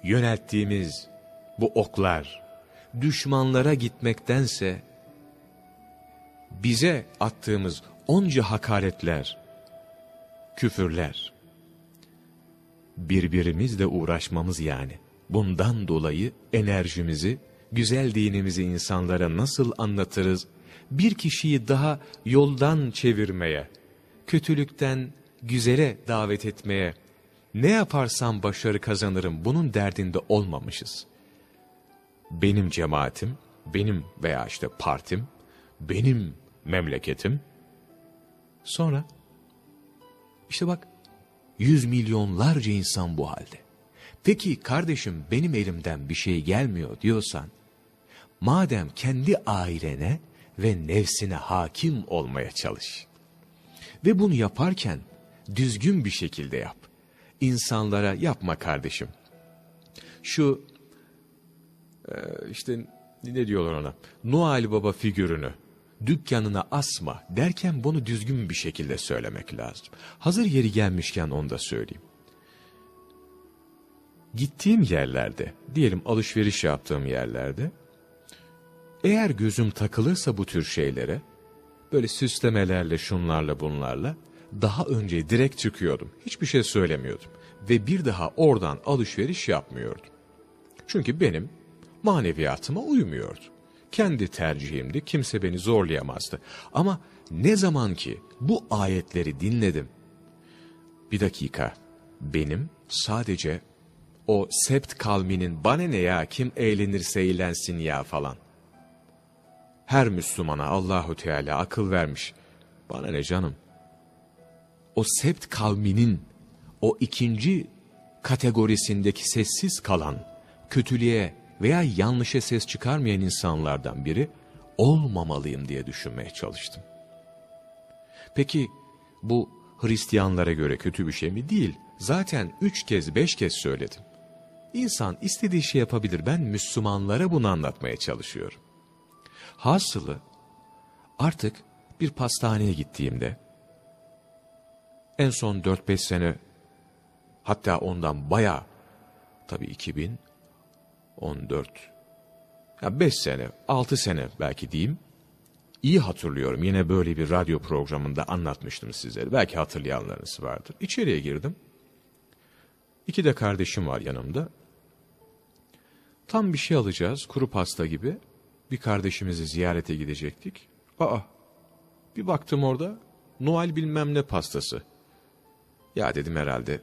yönelttiğimiz bu oklar, düşmanlara gitmektense, bize attığımız onca hakaretler, küfürler, birbirimizle uğraşmamız yani. Bundan dolayı enerjimizi, güzel dinimizi insanlara nasıl anlatırız, bir kişiyi daha yoldan çevirmeye, kötülükten güzele davet etmeye, ne yaparsam başarı kazanırım bunun derdinde olmamışız. Benim cemaatim, benim veya işte partim, benim memleketim. Sonra işte bak yüz milyonlarca insan bu halde. Peki kardeşim benim elimden bir şey gelmiyor diyorsan, madem kendi ailene ve nefsine hakim olmaya çalış. Ve bunu yaparken düzgün bir şekilde yap. İnsanlara yapma kardeşim. Şu e, işte ne diyorlar ona? Noel Baba figürünü dükkanına asma derken bunu düzgün bir şekilde söylemek lazım. Hazır yeri gelmişken onu da söyleyeyim. Gittiğim yerlerde, diyelim alışveriş yaptığım yerlerde, eğer gözüm takılırsa bu tür şeylere, böyle süslemelerle, şunlarla, bunlarla, daha önce direkt çıkıyordum. Hiçbir şey söylemiyordum. Ve bir daha oradan alışveriş yapmıyordum. Çünkü benim maneviyatıma uymuyordu. Kendi tercihimdi, kimse beni zorlayamazdı. Ama ne zaman ki bu ayetleri dinledim, bir dakika, benim sadece o sept kavminin bana ne ya kim eğlenirse eğlensin ya falan. Her Müslümana Allahu Teala akıl vermiş. Bana ne canım? O sept kavminin o ikinci kategorisindeki sessiz kalan, kötülüğe veya yanlışa ses çıkarmayan insanlardan biri olmamalıyım diye düşünmeye çalıştım. Peki bu Hristiyanlara göre kötü bir şey mi? Değil. Zaten üç kez beş kez söyledim. İnsan istediği şey yapabilir. Ben Müslümanlara bunu anlatmaya çalışıyorum. Hasılı artık bir pastaneye gittiğimde en son 4-5 sene hatta ondan baya tabii 2014 ya 5 sene 6 sene belki diyeyim iyi hatırlıyorum. Yine böyle bir radyo programında anlatmıştım sizlere. Belki hatırlayanlarınız vardır. İçeriye girdim. İki de kardeşim var yanımda. Tam bir şey alacağız, kuru pasta gibi. Bir kardeşimizi ziyarete gidecektik. Aa, bir baktım orada, Noel bilmem ne pastası. Ya dedim herhalde,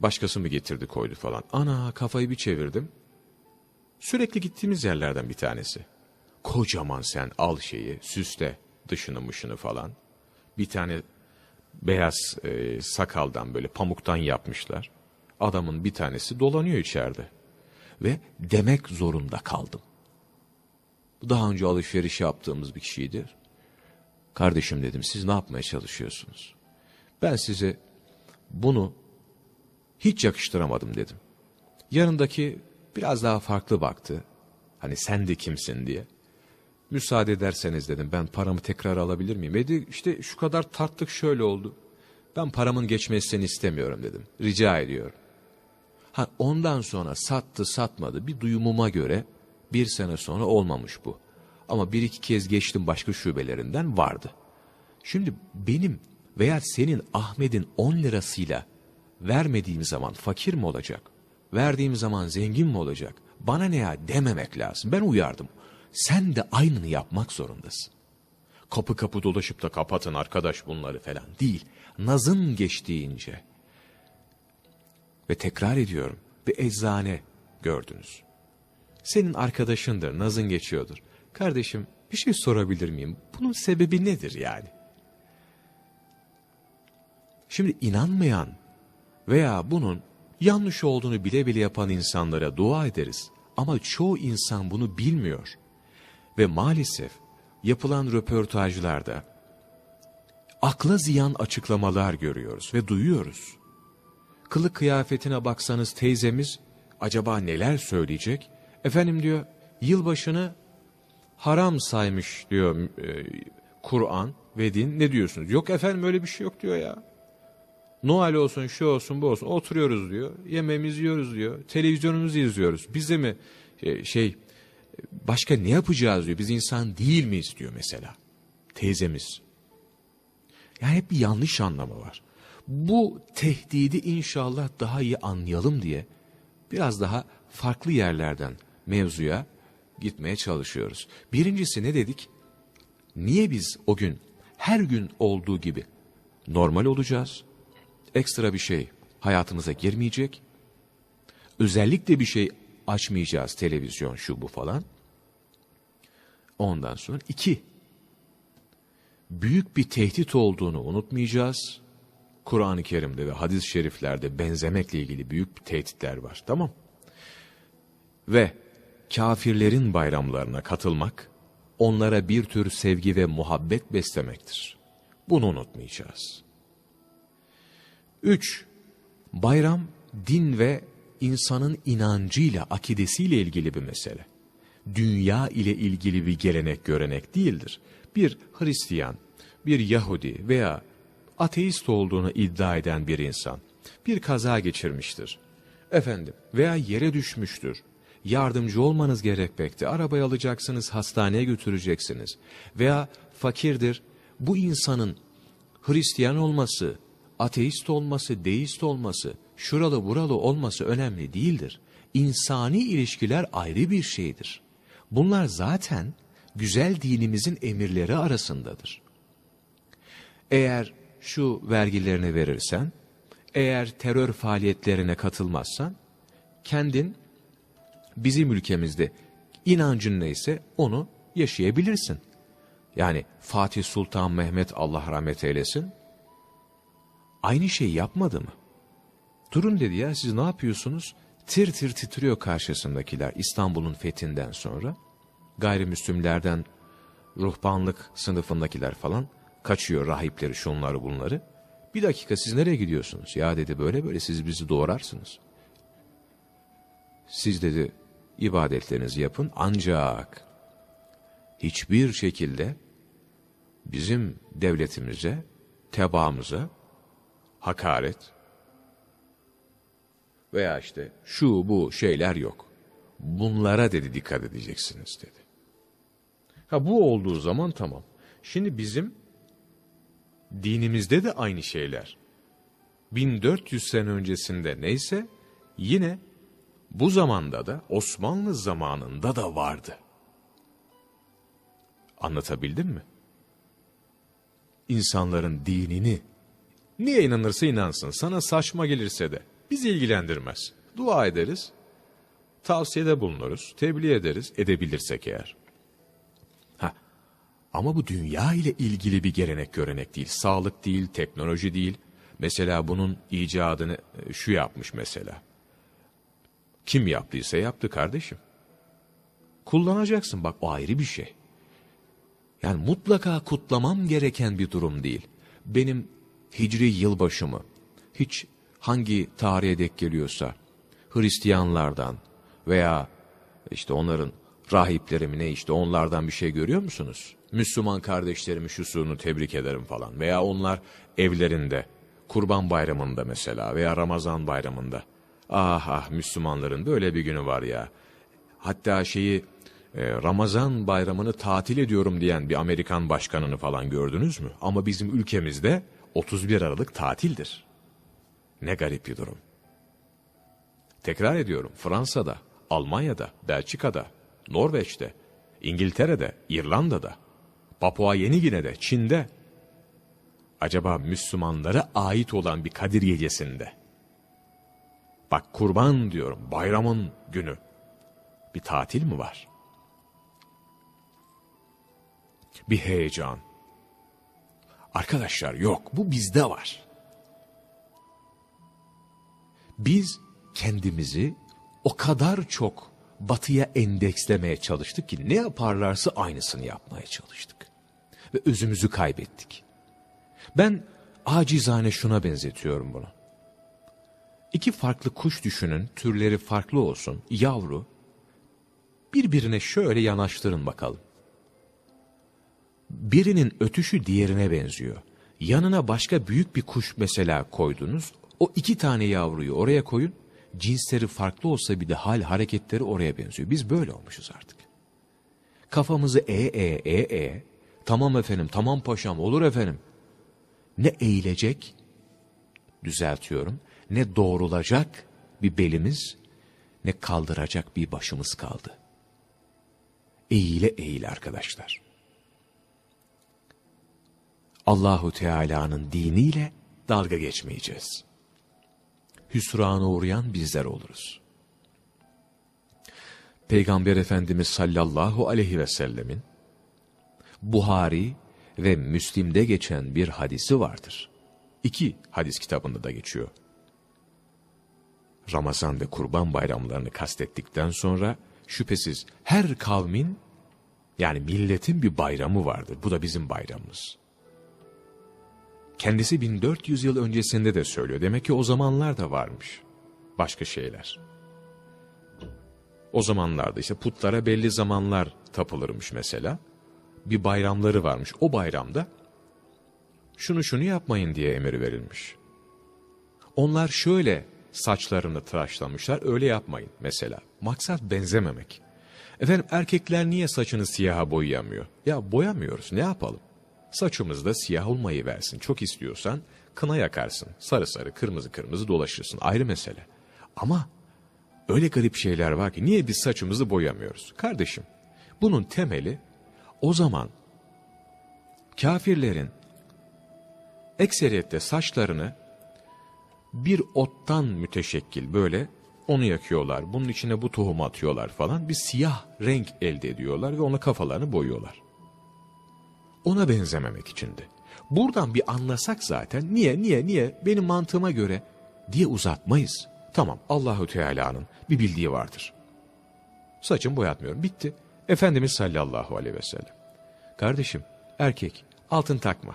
başkası mı getirdi koydu falan. Ana, kafayı bir çevirdim. Sürekli gittiğimiz yerlerden bir tanesi. Kocaman sen al şeyi, süste, dışını mışını falan. Bir tane beyaz e, sakaldan böyle pamuktan yapmışlar. Adamın bir tanesi dolanıyor içeride ve demek zorunda kaldım. Bu daha önce alışveriş yaptığımız bir kişiydi. Kardeşim dedim siz ne yapmaya çalışıyorsunuz? Ben size bunu hiç yakıştıramadım dedim. Yanındaki biraz daha farklı baktı. Hani sen de kimsin diye. Müsaade ederseniz dedim ben paramı tekrar alabilir miyim? Dedi işte şu kadar tarttık şöyle oldu. Ben paramın geçmesini istemiyorum dedim. Rica ediyorum. Ha, ondan sonra sattı satmadı bir duyumuma göre bir sene sonra olmamış bu. Ama bir iki kez geçtim başka şubelerinden vardı. Şimdi benim veya senin Ahmet'in 10 lirasıyla vermediğim zaman fakir mi olacak? Verdiğim zaman zengin mi olacak? Bana ne ya dememek lazım. Ben uyardım. Sen de aynını yapmak zorundasın. Kapı kapı dolaşıp da kapatın arkadaş bunları falan değil. Nazın geçtiğince ve tekrar ediyorum bir eczane gördünüz. Senin arkadaşındır, nazın geçiyordur. Kardeşim bir şey sorabilir miyim? Bunun sebebi nedir yani? Şimdi inanmayan veya bunun yanlış olduğunu bile bile yapan insanlara dua ederiz. Ama çoğu insan bunu bilmiyor. Ve maalesef yapılan röportajlarda akla ziyan açıklamalar görüyoruz ve duyuyoruz kılık kıyafetine baksanız teyzemiz acaba neler söyleyecek? Efendim diyor yılbaşını haram saymış diyor e, Kur'an ve din. Ne diyorsunuz? Yok efendim öyle bir şey yok diyor ya. Noel olsun, şu olsun, bu olsun. Oturuyoruz diyor. Yemeğimizi yiyoruz diyor. Televizyonumuzu izliyoruz. Biz de mi e, şey başka ne yapacağız diyor. Biz insan değil miyiz diyor mesela. Teyzemiz. Yani hep bir yanlış anlamı var bu tehdidi inşallah daha iyi anlayalım diye biraz daha farklı yerlerden mevzuya gitmeye çalışıyoruz. Birincisi ne dedik? Niye biz o gün her gün olduğu gibi normal olacağız? Ekstra bir şey hayatımıza girmeyecek. Özellikle bir şey açmayacağız televizyon şu bu falan. Ondan sonra iki, büyük bir tehdit olduğunu unutmayacağız. Kur'an-ı Kerim'de ve hadis-i şeriflerde benzemekle ilgili büyük tehditler var. Tamam. Ve kafirlerin bayramlarına katılmak, onlara bir tür sevgi ve muhabbet beslemektir. Bunu unutmayacağız. 3. Bayram, din ve insanın inancıyla, akidesiyle ilgili bir mesele. dünya ile ilgili bir gelenek görenek değildir. Bir Hristiyan, bir Yahudi veya ateist olduğunu iddia eden bir insan bir kaza geçirmiştir. Efendim veya yere düşmüştür. Yardımcı olmanız gerekmekte. Arabayı alacaksınız, hastaneye götüreceksiniz. Veya fakirdir. Bu insanın Hristiyan olması, ateist olması, deist olması, şuralı buralı olması önemli değildir. İnsani ilişkiler ayrı bir şeydir. Bunlar zaten güzel dinimizin emirleri arasındadır. Eğer şu vergilerini verirsen, eğer terör faaliyetlerine katılmazsan, kendin bizim ülkemizde inancın neyse onu yaşayabilirsin. Yani Fatih Sultan Mehmet Allah rahmet eylesin, aynı şeyi yapmadı mı? Durun dedi ya siz ne yapıyorsunuz? Tir tir titriyor karşısındakiler İstanbul'un fethinden sonra. Gayrimüslimlerden ruhbanlık sınıfındakiler falan kaçıyor rahipleri şunları bunları. Bir dakika siz nereye gidiyorsunuz? Ya dedi böyle böyle siz bizi doğrarsınız. Siz dedi ibadetlerinizi yapın ancak hiçbir şekilde bizim devletimize, tebaamıza hakaret veya işte şu bu şeyler yok. Bunlara dedi dikkat edeceksiniz dedi. Ha bu olduğu zaman tamam. Şimdi bizim dinimizde de aynı şeyler. 1400 sene öncesinde neyse yine bu zamanda da Osmanlı zamanında da vardı. Anlatabildim mi? İnsanların dinini niye inanırsa inansın sana saçma gelirse de bizi ilgilendirmez. Dua ederiz, tavsiyede bulunuruz, tebliğ ederiz edebilirsek eğer. Ha, ama bu dünya ile ilgili bir gelenek görenek değil, sağlık değil, teknoloji değil. Mesela bunun icadını e, şu yapmış mesela. Kim yaptıysa yaptı kardeşim. Kullanacaksın bak o ayrı bir şey. Yani mutlaka kutlamam gereken bir durum değil. Benim hicri yılbaşımı hiç hangi tarihe denk geliyorsa Hristiyanlardan veya işte onların rahipleri ne işte onlardan bir şey görüyor musunuz? Müslüman kardeşlerimi şusunu tebrik ederim falan veya onlar evlerinde kurban bayramında mesela veya Ramazan bayramında ah ah Müslümanların böyle bir günü var ya hatta şeyi e, Ramazan bayramını tatil ediyorum diyen bir Amerikan başkanını falan gördünüz mü? Ama bizim ülkemizde 31 Aralık tatildir. Ne garip bir durum. Tekrar ediyorum Fransa'da, Almanya'da, Belçika'da, Norveç'te, İngiltere'de, İrlanda'da, Papua Yeni Gine'de, Çin'de, acaba Müslümanlara ait olan bir Kadir Gecesi'nde, bak kurban diyorum, bayramın günü, bir tatil mi var? Bir heyecan. Arkadaşlar yok, bu bizde var. Biz kendimizi o kadar çok batıya endekslemeye çalıştık ki ne yaparlarsa aynısını yapmaya çalıştık. Ve özümüzü kaybettik. Ben acizane şuna benzetiyorum bunu. İki farklı kuş düşünün, türleri farklı olsun, yavru. Birbirine şöyle yanaştırın bakalım. Birinin ötüşü diğerine benziyor. Yanına başka büyük bir kuş mesela koydunuz, o iki tane yavruyu oraya koyun, cinsleri farklı olsa bir de hal hareketleri oraya benziyor. Biz böyle olmuşuz artık. Kafamızı e e e e, tamam efendim, tamam paşam, olur efendim. Ne eğilecek, düzeltiyorum, ne doğrulacak bir belimiz, ne kaldıracak bir başımız kaldı. Eğile eğile arkadaşlar. Allahu Teala'nın diniyle dalga geçmeyeceğiz hüsrana uğrayan bizler oluruz. Peygamber Efendimiz sallallahu aleyhi ve sellemin Buhari ve Müslim'de geçen bir hadisi vardır. İki hadis kitabında da geçiyor. Ramazan ve kurban bayramlarını kastettikten sonra şüphesiz her kavmin yani milletin bir bayramı vardır. Bu da bizim bayramımız. Kendisi 1400 yıl öncesinde de söylüyor. Demek ki o zamanlar da varmış. Başka şeyler. O zamanlarda işte putlara belli zamanlar tapılırmış mesela. Bir bayramları varmış. O bayramda şunu şunu yapmayın diye emir verilmiş. Onlar şöyle saçlarını tıraşlamışlar öyle yapmayın mesela. Maksat benzememek. Efendim erkekler niye saçını siyaha boyayamıyor? Ya boyamıyoruz ne yapalım? Saçımızda siyah olmayı versin. Çok istiyorsan kına yakarsın. Sarı sarı kırmızı kırmızı dolaşırsın ayrı mesele. Ama öyle garip şeyler var ki niye biz saçımızı boyamıyoruz? Kardeşim bunun temeli o zaman kafirlerin ekseriyette saçlarını bir ottan müteşekkil böyle onu yakıyorlar. Bunun içine bu tohumu atıyorlar falan. Bir siyah renk elde ediyorlar ve ona kafalarını boyuyorlar. Ona benzememek içindi. Buradan bir anlasak zaten niye niye niye benim mantığıma göre diye uzatmayız. Tamam Allahü Teala'nın bir bildiği vardır. Saçımı boyatmıyorum bitti. Efendimiz sallallahu aleyhi ve sellem. Kardeşim erkek altın takma.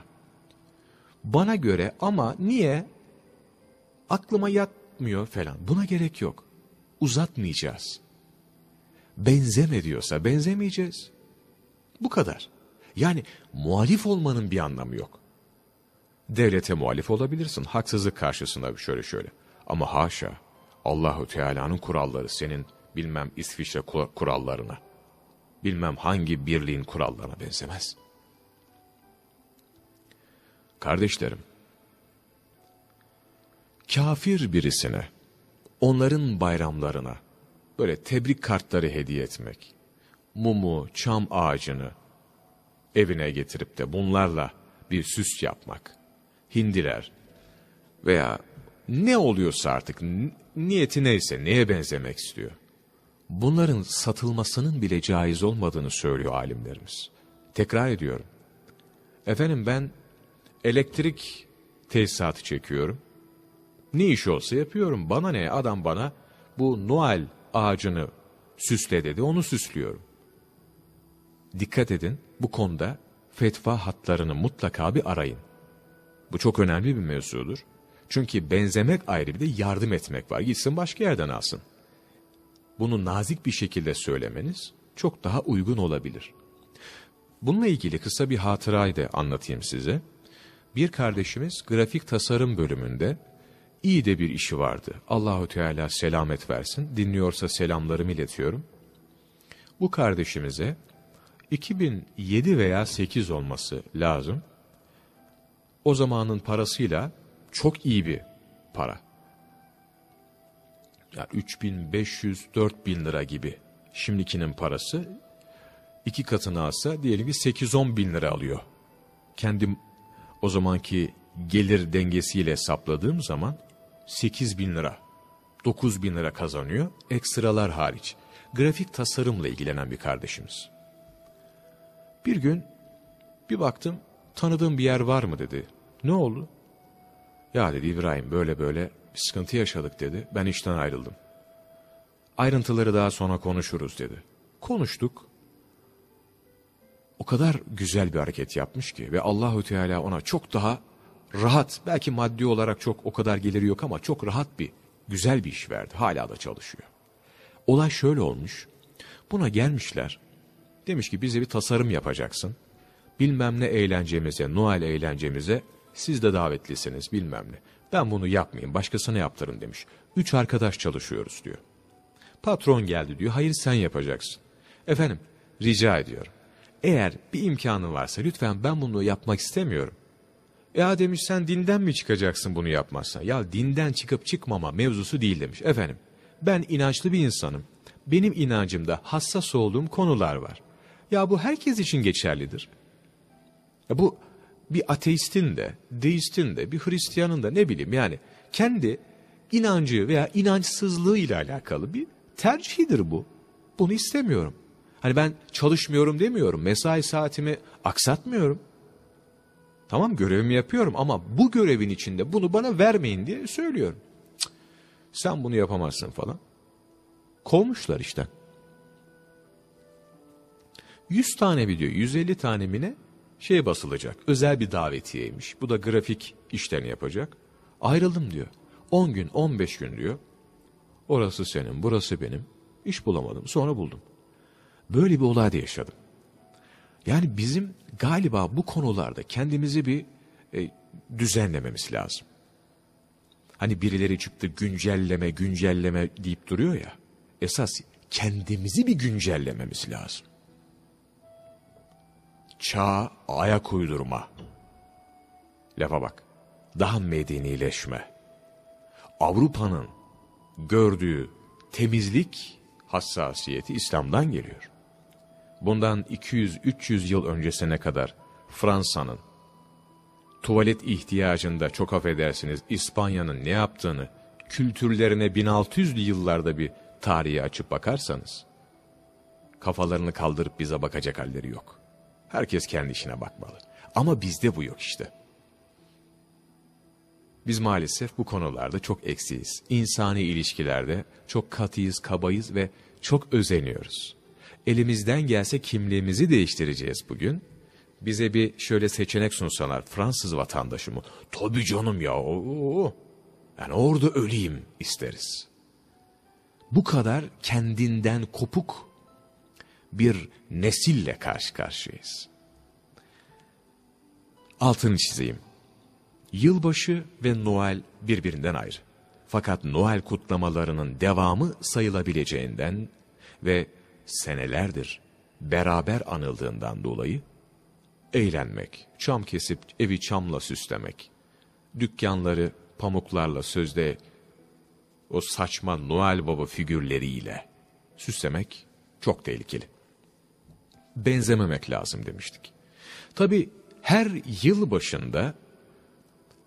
Bana göre ama niye aklıma yatmıyor falan buna gerek yok. Uzatmayacağız. Benzeme diyorsa benzemeyeceğiz. Bu kadar. Yani muhalif olmanın bir anlamı yok. Devlete muhalif olabilirsin. Haksızlık karşısında şöyle şöyle. Ama haşa Allahu Teala'nın kuralları senin bilmem İsviçre kurallarına, bilmem hangi birliğin kurallarına benzemez. Kardeşlerim, kafir birisine, onların bayramlarına böyle tebrik kartları hediye etmek, mumu, çam ağacını evine getirip de bunlarla bir süs yapmak, hindiler veya ne oluyorsa artık niyeti neyse neye benzemek istiyor. Bunların satılmasının bile caiz olmadığını söylüyor alimlerimiz. Tekrar ediyorum. Efendim ben elektrik tesisatı çekiyorum. Ne iş olsa yapıyorum. Bana ne adam bana bu Noel ağacını süsle dedi onu süslüyorum. Dikkat edin bu konuda fetva hatlarını mutlaka bir arayın. Bu çok önemli bir mevzudur. Çünkü benzemek ayrı bir de yardım etmek var. Gitsin başka yerden alsın. Bunu nazik bir şekilde söylemeniz çok daha uygun olabilir. Bununla ilgili kısa bir hatırayı da anlatayım size. Bir kardeşimiz grafik tasarım bölümünde iyi de bir işi vardı. Allahu Teala selamet versin. Dinliyorsa selamlarımı iletiyorum. Bu kardeşimize 2007 veya 8 olması lazım. O zamanın parasıyla çok iyi bir para. Yani 3500-4000 lira gibi şimdikinin parası iki katını alsa diyelim ki 8-10 bin lira alıyor. Kendim o zamanki gelir dengesiyle hesapladığım zaman 8 bin lira, 9 bin lira kazanıyor ekstralar hariç. Grafik tasarımla ilgilenen bir kardeşimiz. Bir gün bir baktım tanıdığım bir yer var mı dedi. Ne oldu? Ya dedi İbrahim böyle böyle bir sıkıntı yaşadık dedi. Ben işten ayrıldım. Ayrıntıları daha sonra konuşuruz dedi. Konuştuk. O kadar güzel bir hareket yapmış ki ve Allahü Teala ona çok daha rahat, belki maddi olarak çok o kadar geliri yok ama çok rahat bir, güzel bir iş verdi. Hala da çalışıyor. Olay şöyle olmuş. Buna gelmişler. Demiş ki bize bir tasarım yapacaksın. Bilmem ne eğlencemize, Noel eğlencemize siz de davetlisiniz bilmem ne. Ben bunu yapmayayım başkasına yaptırın demiş. Üç arkadaş çalışıyoruz diyor. Patron geldi diyor hayır sen yapacaksın. Efendim rica ediyorum. Eğer bir imkanın varsa lütfen ben bunu yapmak istemiyorum. Ya demiş sen dinden mi çıkacaksın bunu yapmazsan? Ya dinden çıkıp çıkmama mevzusu değil demiş. Efendim ben inançlı bir insanım. Benim inancımda hassas olduğum konular var. Ya bu herkes için geçerlidir. Ya bu bir ateistin de, deistin de, bir Hristiyanın da ne bileyim yani kendi inancı veya inançsızlığı ile alakalı bir tercihidir bu. Bunu istemiyorum. Hani ben çalışmıyorum demiyorum, mesai saatimi aksatmıyorum. Tamam görevimi yapıyorum ama bu görevin içinde bunu bana vermeyin diye söylüyorum. Cık, sen bunu yapamazsın falan. Kovmuşlar işten. 100 tane video, 150 tane mi ne şey basılacak. Özel bir davetiyeymiş. Bu da grafik işlerini yapacak. Ayrıldım diyor. 10 gün, 15 gün diyor. Orası senin, burası benim. İş bulamadım. Sonra buldum. Böyle bir olay da yaşadım. Yani bizim galiba bu konularda kendimizi bir e, düzenlememiz lazım. Hani birileri çıktı güncelleme güncelleme deyip duruyor ya. Esas kendimizi bir güncellememiz lazım. Çağa ayak uydurma. Lafa bak. Daha medenileşme. Avrupa'nın gördüğü temizlik hassasiyeti İslam'dan geliyor. Bundan 200-300 yıl öncesine kadar Fransa'nın tuvalet ihtiyacında çok affedersiniz İspanya'nın ne yaptığını kültürlerine 1600'lü yıllarda bir tarihi açıp bakarsanız kafalarını kaldırıp bize bakacak halleri yok. Herkes kendi işine bakmalı. Ama bizde bu yok işte. Biz maalesef bu konularda çok eksiyiz. İnsani ilişkilerde çok katıyız, kabayız ve çok özeniyoruz. Elimizden gelse kimliğimizi değiştireceğiz bugün. Bize bir şöyle seçenek sunsalar Fransız vatandaşı mı? Tabii canım ya. Oo. Yani orada öleyim isteriz. Bu kadar kendinden kopuk bir nesille karşı karşıyayız. Altını çizeyim. Yılbaşı ve Noel birbirinden ayrı. Fakat Noel kutlamalarının devamı sayılabileceğinden ve senelerdir beraber anıldığından dolayı eğlenmek, çam kesip evi çamla süslemek, dükkanları pamuklarla sözde o saçma Noel Baba figürleriyle süslemek çok tehlikeli. Benzememek lazım demiştik. Tabi her yıl başında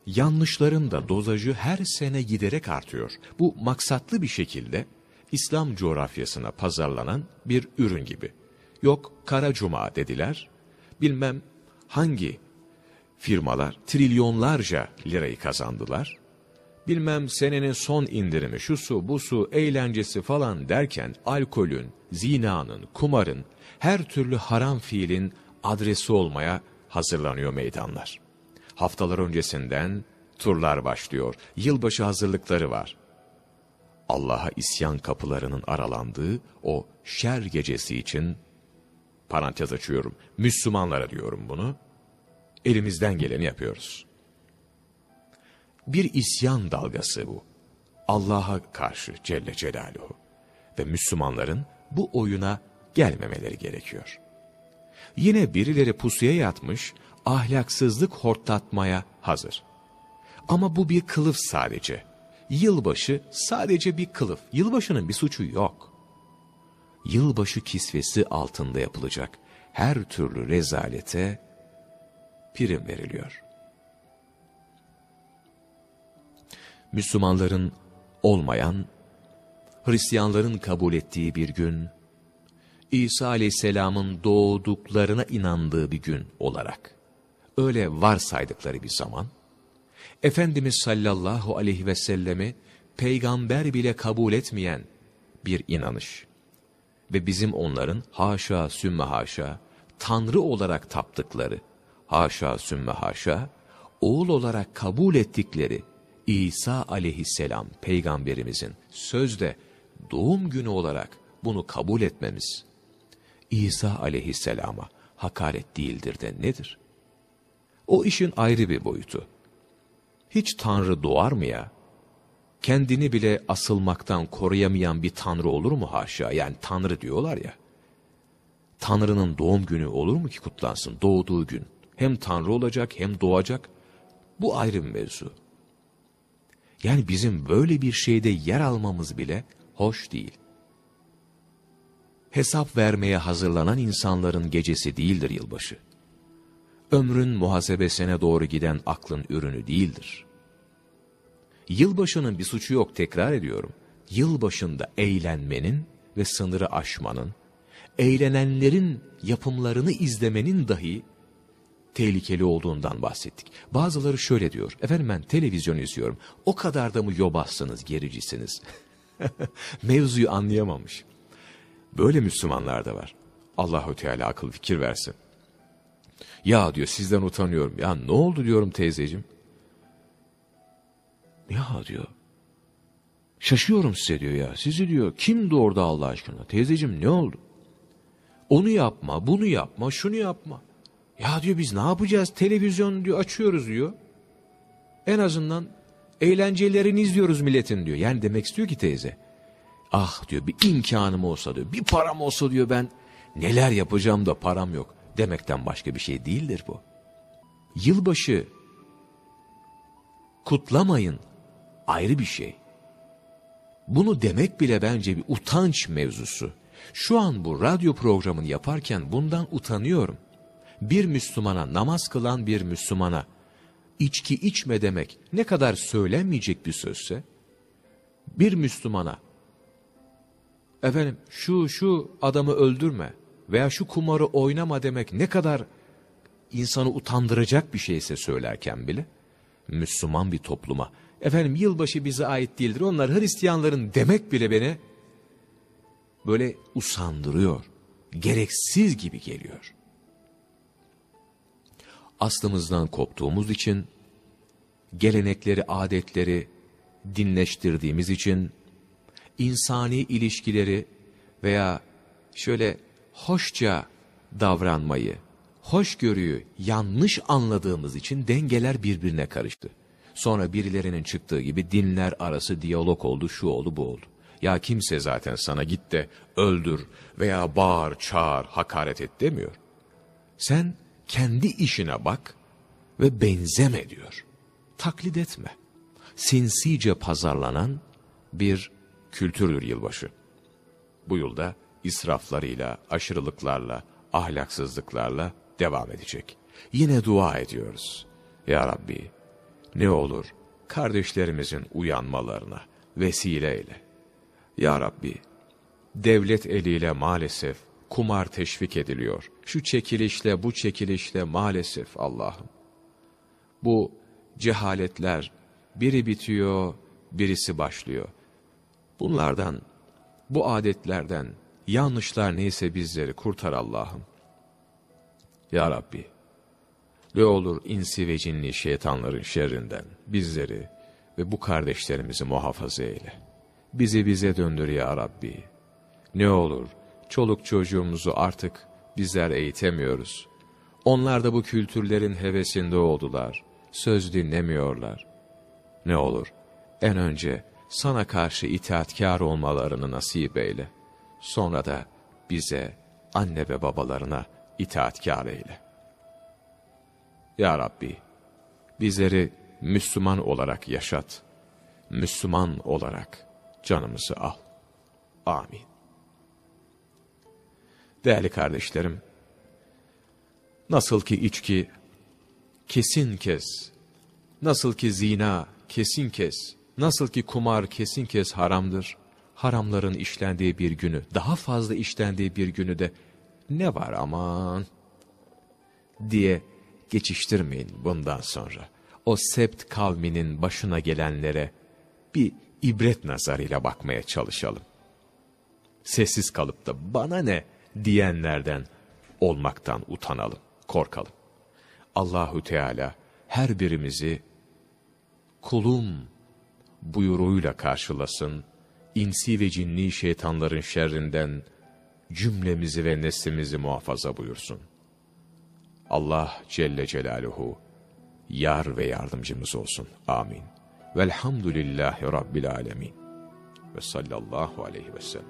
yanlışların da dozajı her sene giderek artıyor. Bu maksatlı bir şekilde İslam coğrafyasına pazarlanan bir ürün gibi. Yok kara cuma dediler, bilmem hangi firmalar trilyonlarca lirayı kazandılar, bilmem senenin son indirimi şu su bu su eğlencesi falan derken alkolün, zinanın, kumarın, her türlü haram fiilin adresi olmaya hazırlanıyor meydanlar. Haftalar öncesinden turlar başlıyor. Yılbaşı hazırlıkları var. Allah'a isyan kapılarının aralandığı o şer gecesi için parantez açıyorum. Müslümanlara diyorum bunu. Elimizden geleni yapıyoruz. Bir isyan dalgası bu. Allah'a karşı Celle Celaluhu. Ve Müslümanların bu oyuna gelmemeleri gerekiyor. Yine birileri pusuya yatmış, ahlaksızlık hortlatmaya hazır. Ama bu bir kılıf sadece. Yılbaşı sadece bir kılıf. Yılbaşının bir suçu yok. Yılbaşı kisvesi altında yapılacak her türlü rezalete prim veriliyor. Müslümanların olmayan, Hristiyanların kabul ettiği bir gün, İsa aleyhisselamın doğduklarına inandığı bir gün olarak, öyle varsaydıkları bir zaman, Efendimiz sallallahu aleyhi ve sellemi peygamber bile kabul etmeyen bir inanış ve bizim onların haşa sümme haşa tanrı olarak taptıkları haşa sümme haşa oğul olarak kabul ettikleri İsa aleyhisselam peygamberimizin sözde doğum günü olarak bunu kabul etmemiz İsa aleyhisselama hakaret değildir de nedir? O işin ayrı bir boyutu. Hiç Tanrı doğar mı ya? Kendini bile asılmaktan koruyamayan bir Tanrı olur mu haşa? Yani Tanrı diyorlar ya. Tanrı'nın doğum günü olur mu ki kutlansın? Doğduğu gün. Hem Tanrı olacak hem doğacak. Bu ayrı bir mevzu. Yani bizim böyle bir şeyde yer almamız bile hoş değil. Hesap vermeye hazırlanan insanların gecesi değildir yılbaşı ömrün muhasebesine doğru giden aklın ürünü değildir. Yılbaşının bir suçu yok tekrar ediyorum. Yılbaşında eğlenmenin ve sınırı aşmanın, eğlenenlerin yapımlarını izlemenin dahi tehlikeli olduğundan bahsettik. Bazıları şöyle diyor, efendim ben televizyon izliyorum, o kadar da mı yobazsınız, gericisiniz? Mevzuyu anlayamamış. Böyle Müslümanlar da var. Allahü Teala akıl fikir versin. Ya diyor sizden utanıyorum. Ya ne oldu diyorum teyzeciğim. Ya diyor. Şaşıyorum size diyor ya. Sizi diyor kim doğurdu Allah aşkına? Teyzeciğim ne oldu? Onu yapma, bunu yapma, şunu yapma. Ya diyor biz ne yapacağız? Televizyon diyor açıyoruz diyor. En azından eğlencelerini izliyoruz milletin diyor. Yani demek istiyor ki teyze. Ah diyor bir imkanım olsa diyor. Bir param olsa diyor ben neler yapacağım da param yok. Demekten başka bir şey değildir bu. Yılbaşı kutlamayın ayrı bir şey. Bunu demek bile bence bir utanç mevzusu. Şu an bu radyo programını yaparken bundan utanıyorum. Bir Müslümana, namaz kılan bir Müslümana içki içme demek ne kadar söylenmeyecek bir sözse, bir Müslümana efendim şu şu adamı öldürme veya şu kumarı oynama demek ne kadar insanı utandıracak bir şeyse söylerken bile Müslüman bir topluma efendim yılbaşı bize ait değildir onlar Hristiyanların demek bile beni böyle usandırıyor. Gereksiz gibi geliyor. Aslımızdan koptuğumuz için, gelenekleri, adetleri dinleştirdiğimiz için, insani ilişkileri veya şöyle hoşça davranmayı, hoşgörüyü yanlış anladığımız için dengeler birbirine karıştı. Sonra birilerinin çıktığı gibi dinler arası diyalog oldu, şu oldu, bu oldu. Ya kimse zaten sana git de öldür veya bağır, çağır, hakaret et demiyor. Sen kendi işine bak ve benzeme diyor. Taklit etme. Sinsice pazarlanan bir kültürdür yılbaşı. Bu yılda israflarıyla, aşırılıklarla, ahlaksızlıklarla devam edecek. Yine dua ediyoruz. Ya Rabbi ne olur kardeşlerimizin uyanmalarına vesile eyle. Ya Rabbi, devlet eliyle maalesef kumar teşvik ediliyor. Şu çekilişle bu çekilişle maalesef Allah'ım. Bu cehaletler biri bitiyor, birisi başlıyor. Bunlardan, bu adetlerden, yanlışlar neyse bizleri kurtar Allah'ım. Ya Rabbi, ne olur insi ve cinli şeytanların şerrinden bizleri ve bu kardeşlerimizi muhafaza eyle. Bizi bize döndür ya Rabbi. Ne olur çoluk çocuğumuzu artık bizler eğitemiyoruz. Onlar da bu kültürlerin hevesinde oldular. Söz dinlemiyorlar. Ne olur en önce sana karşı itaatkar olmalarını nasip eyle. Sonra da bize, anne ve babalarına itaatkar eyle. Ya Rabbi, bizleri Müslüman olarak yaşat. Müslüman olarak canımızı al. Amin. Değerli kardeşlerim, nasıl ki içki kesin kes, nasıl ki zina kesin kes, nasıl ki kumar kesin kes haramdır, haramların işlendiği bir günü, daha fazla işlendiği bir günü de ne var aman diye geçiştirmeyin bundan sonra. O sept kavminin başına gelenlere bir ibret nazarıyla bakmaya çalışalım. Sessiz kalıp da bana ne diyenlerden olmaktan utanalım, korkalım. Allahu Teala her birimizi kulum buyruğuyla karşılasın, insi ve cinni şeytanların şerrinden cümlemizi ve neslimizi muhafaza buyursun. Allah Celle Celaluhu yar ve yardımcımız olsun. Amin. Velhamdülillahi Rabbil Alemin. Ve sallallahu aleyhi ve sellem.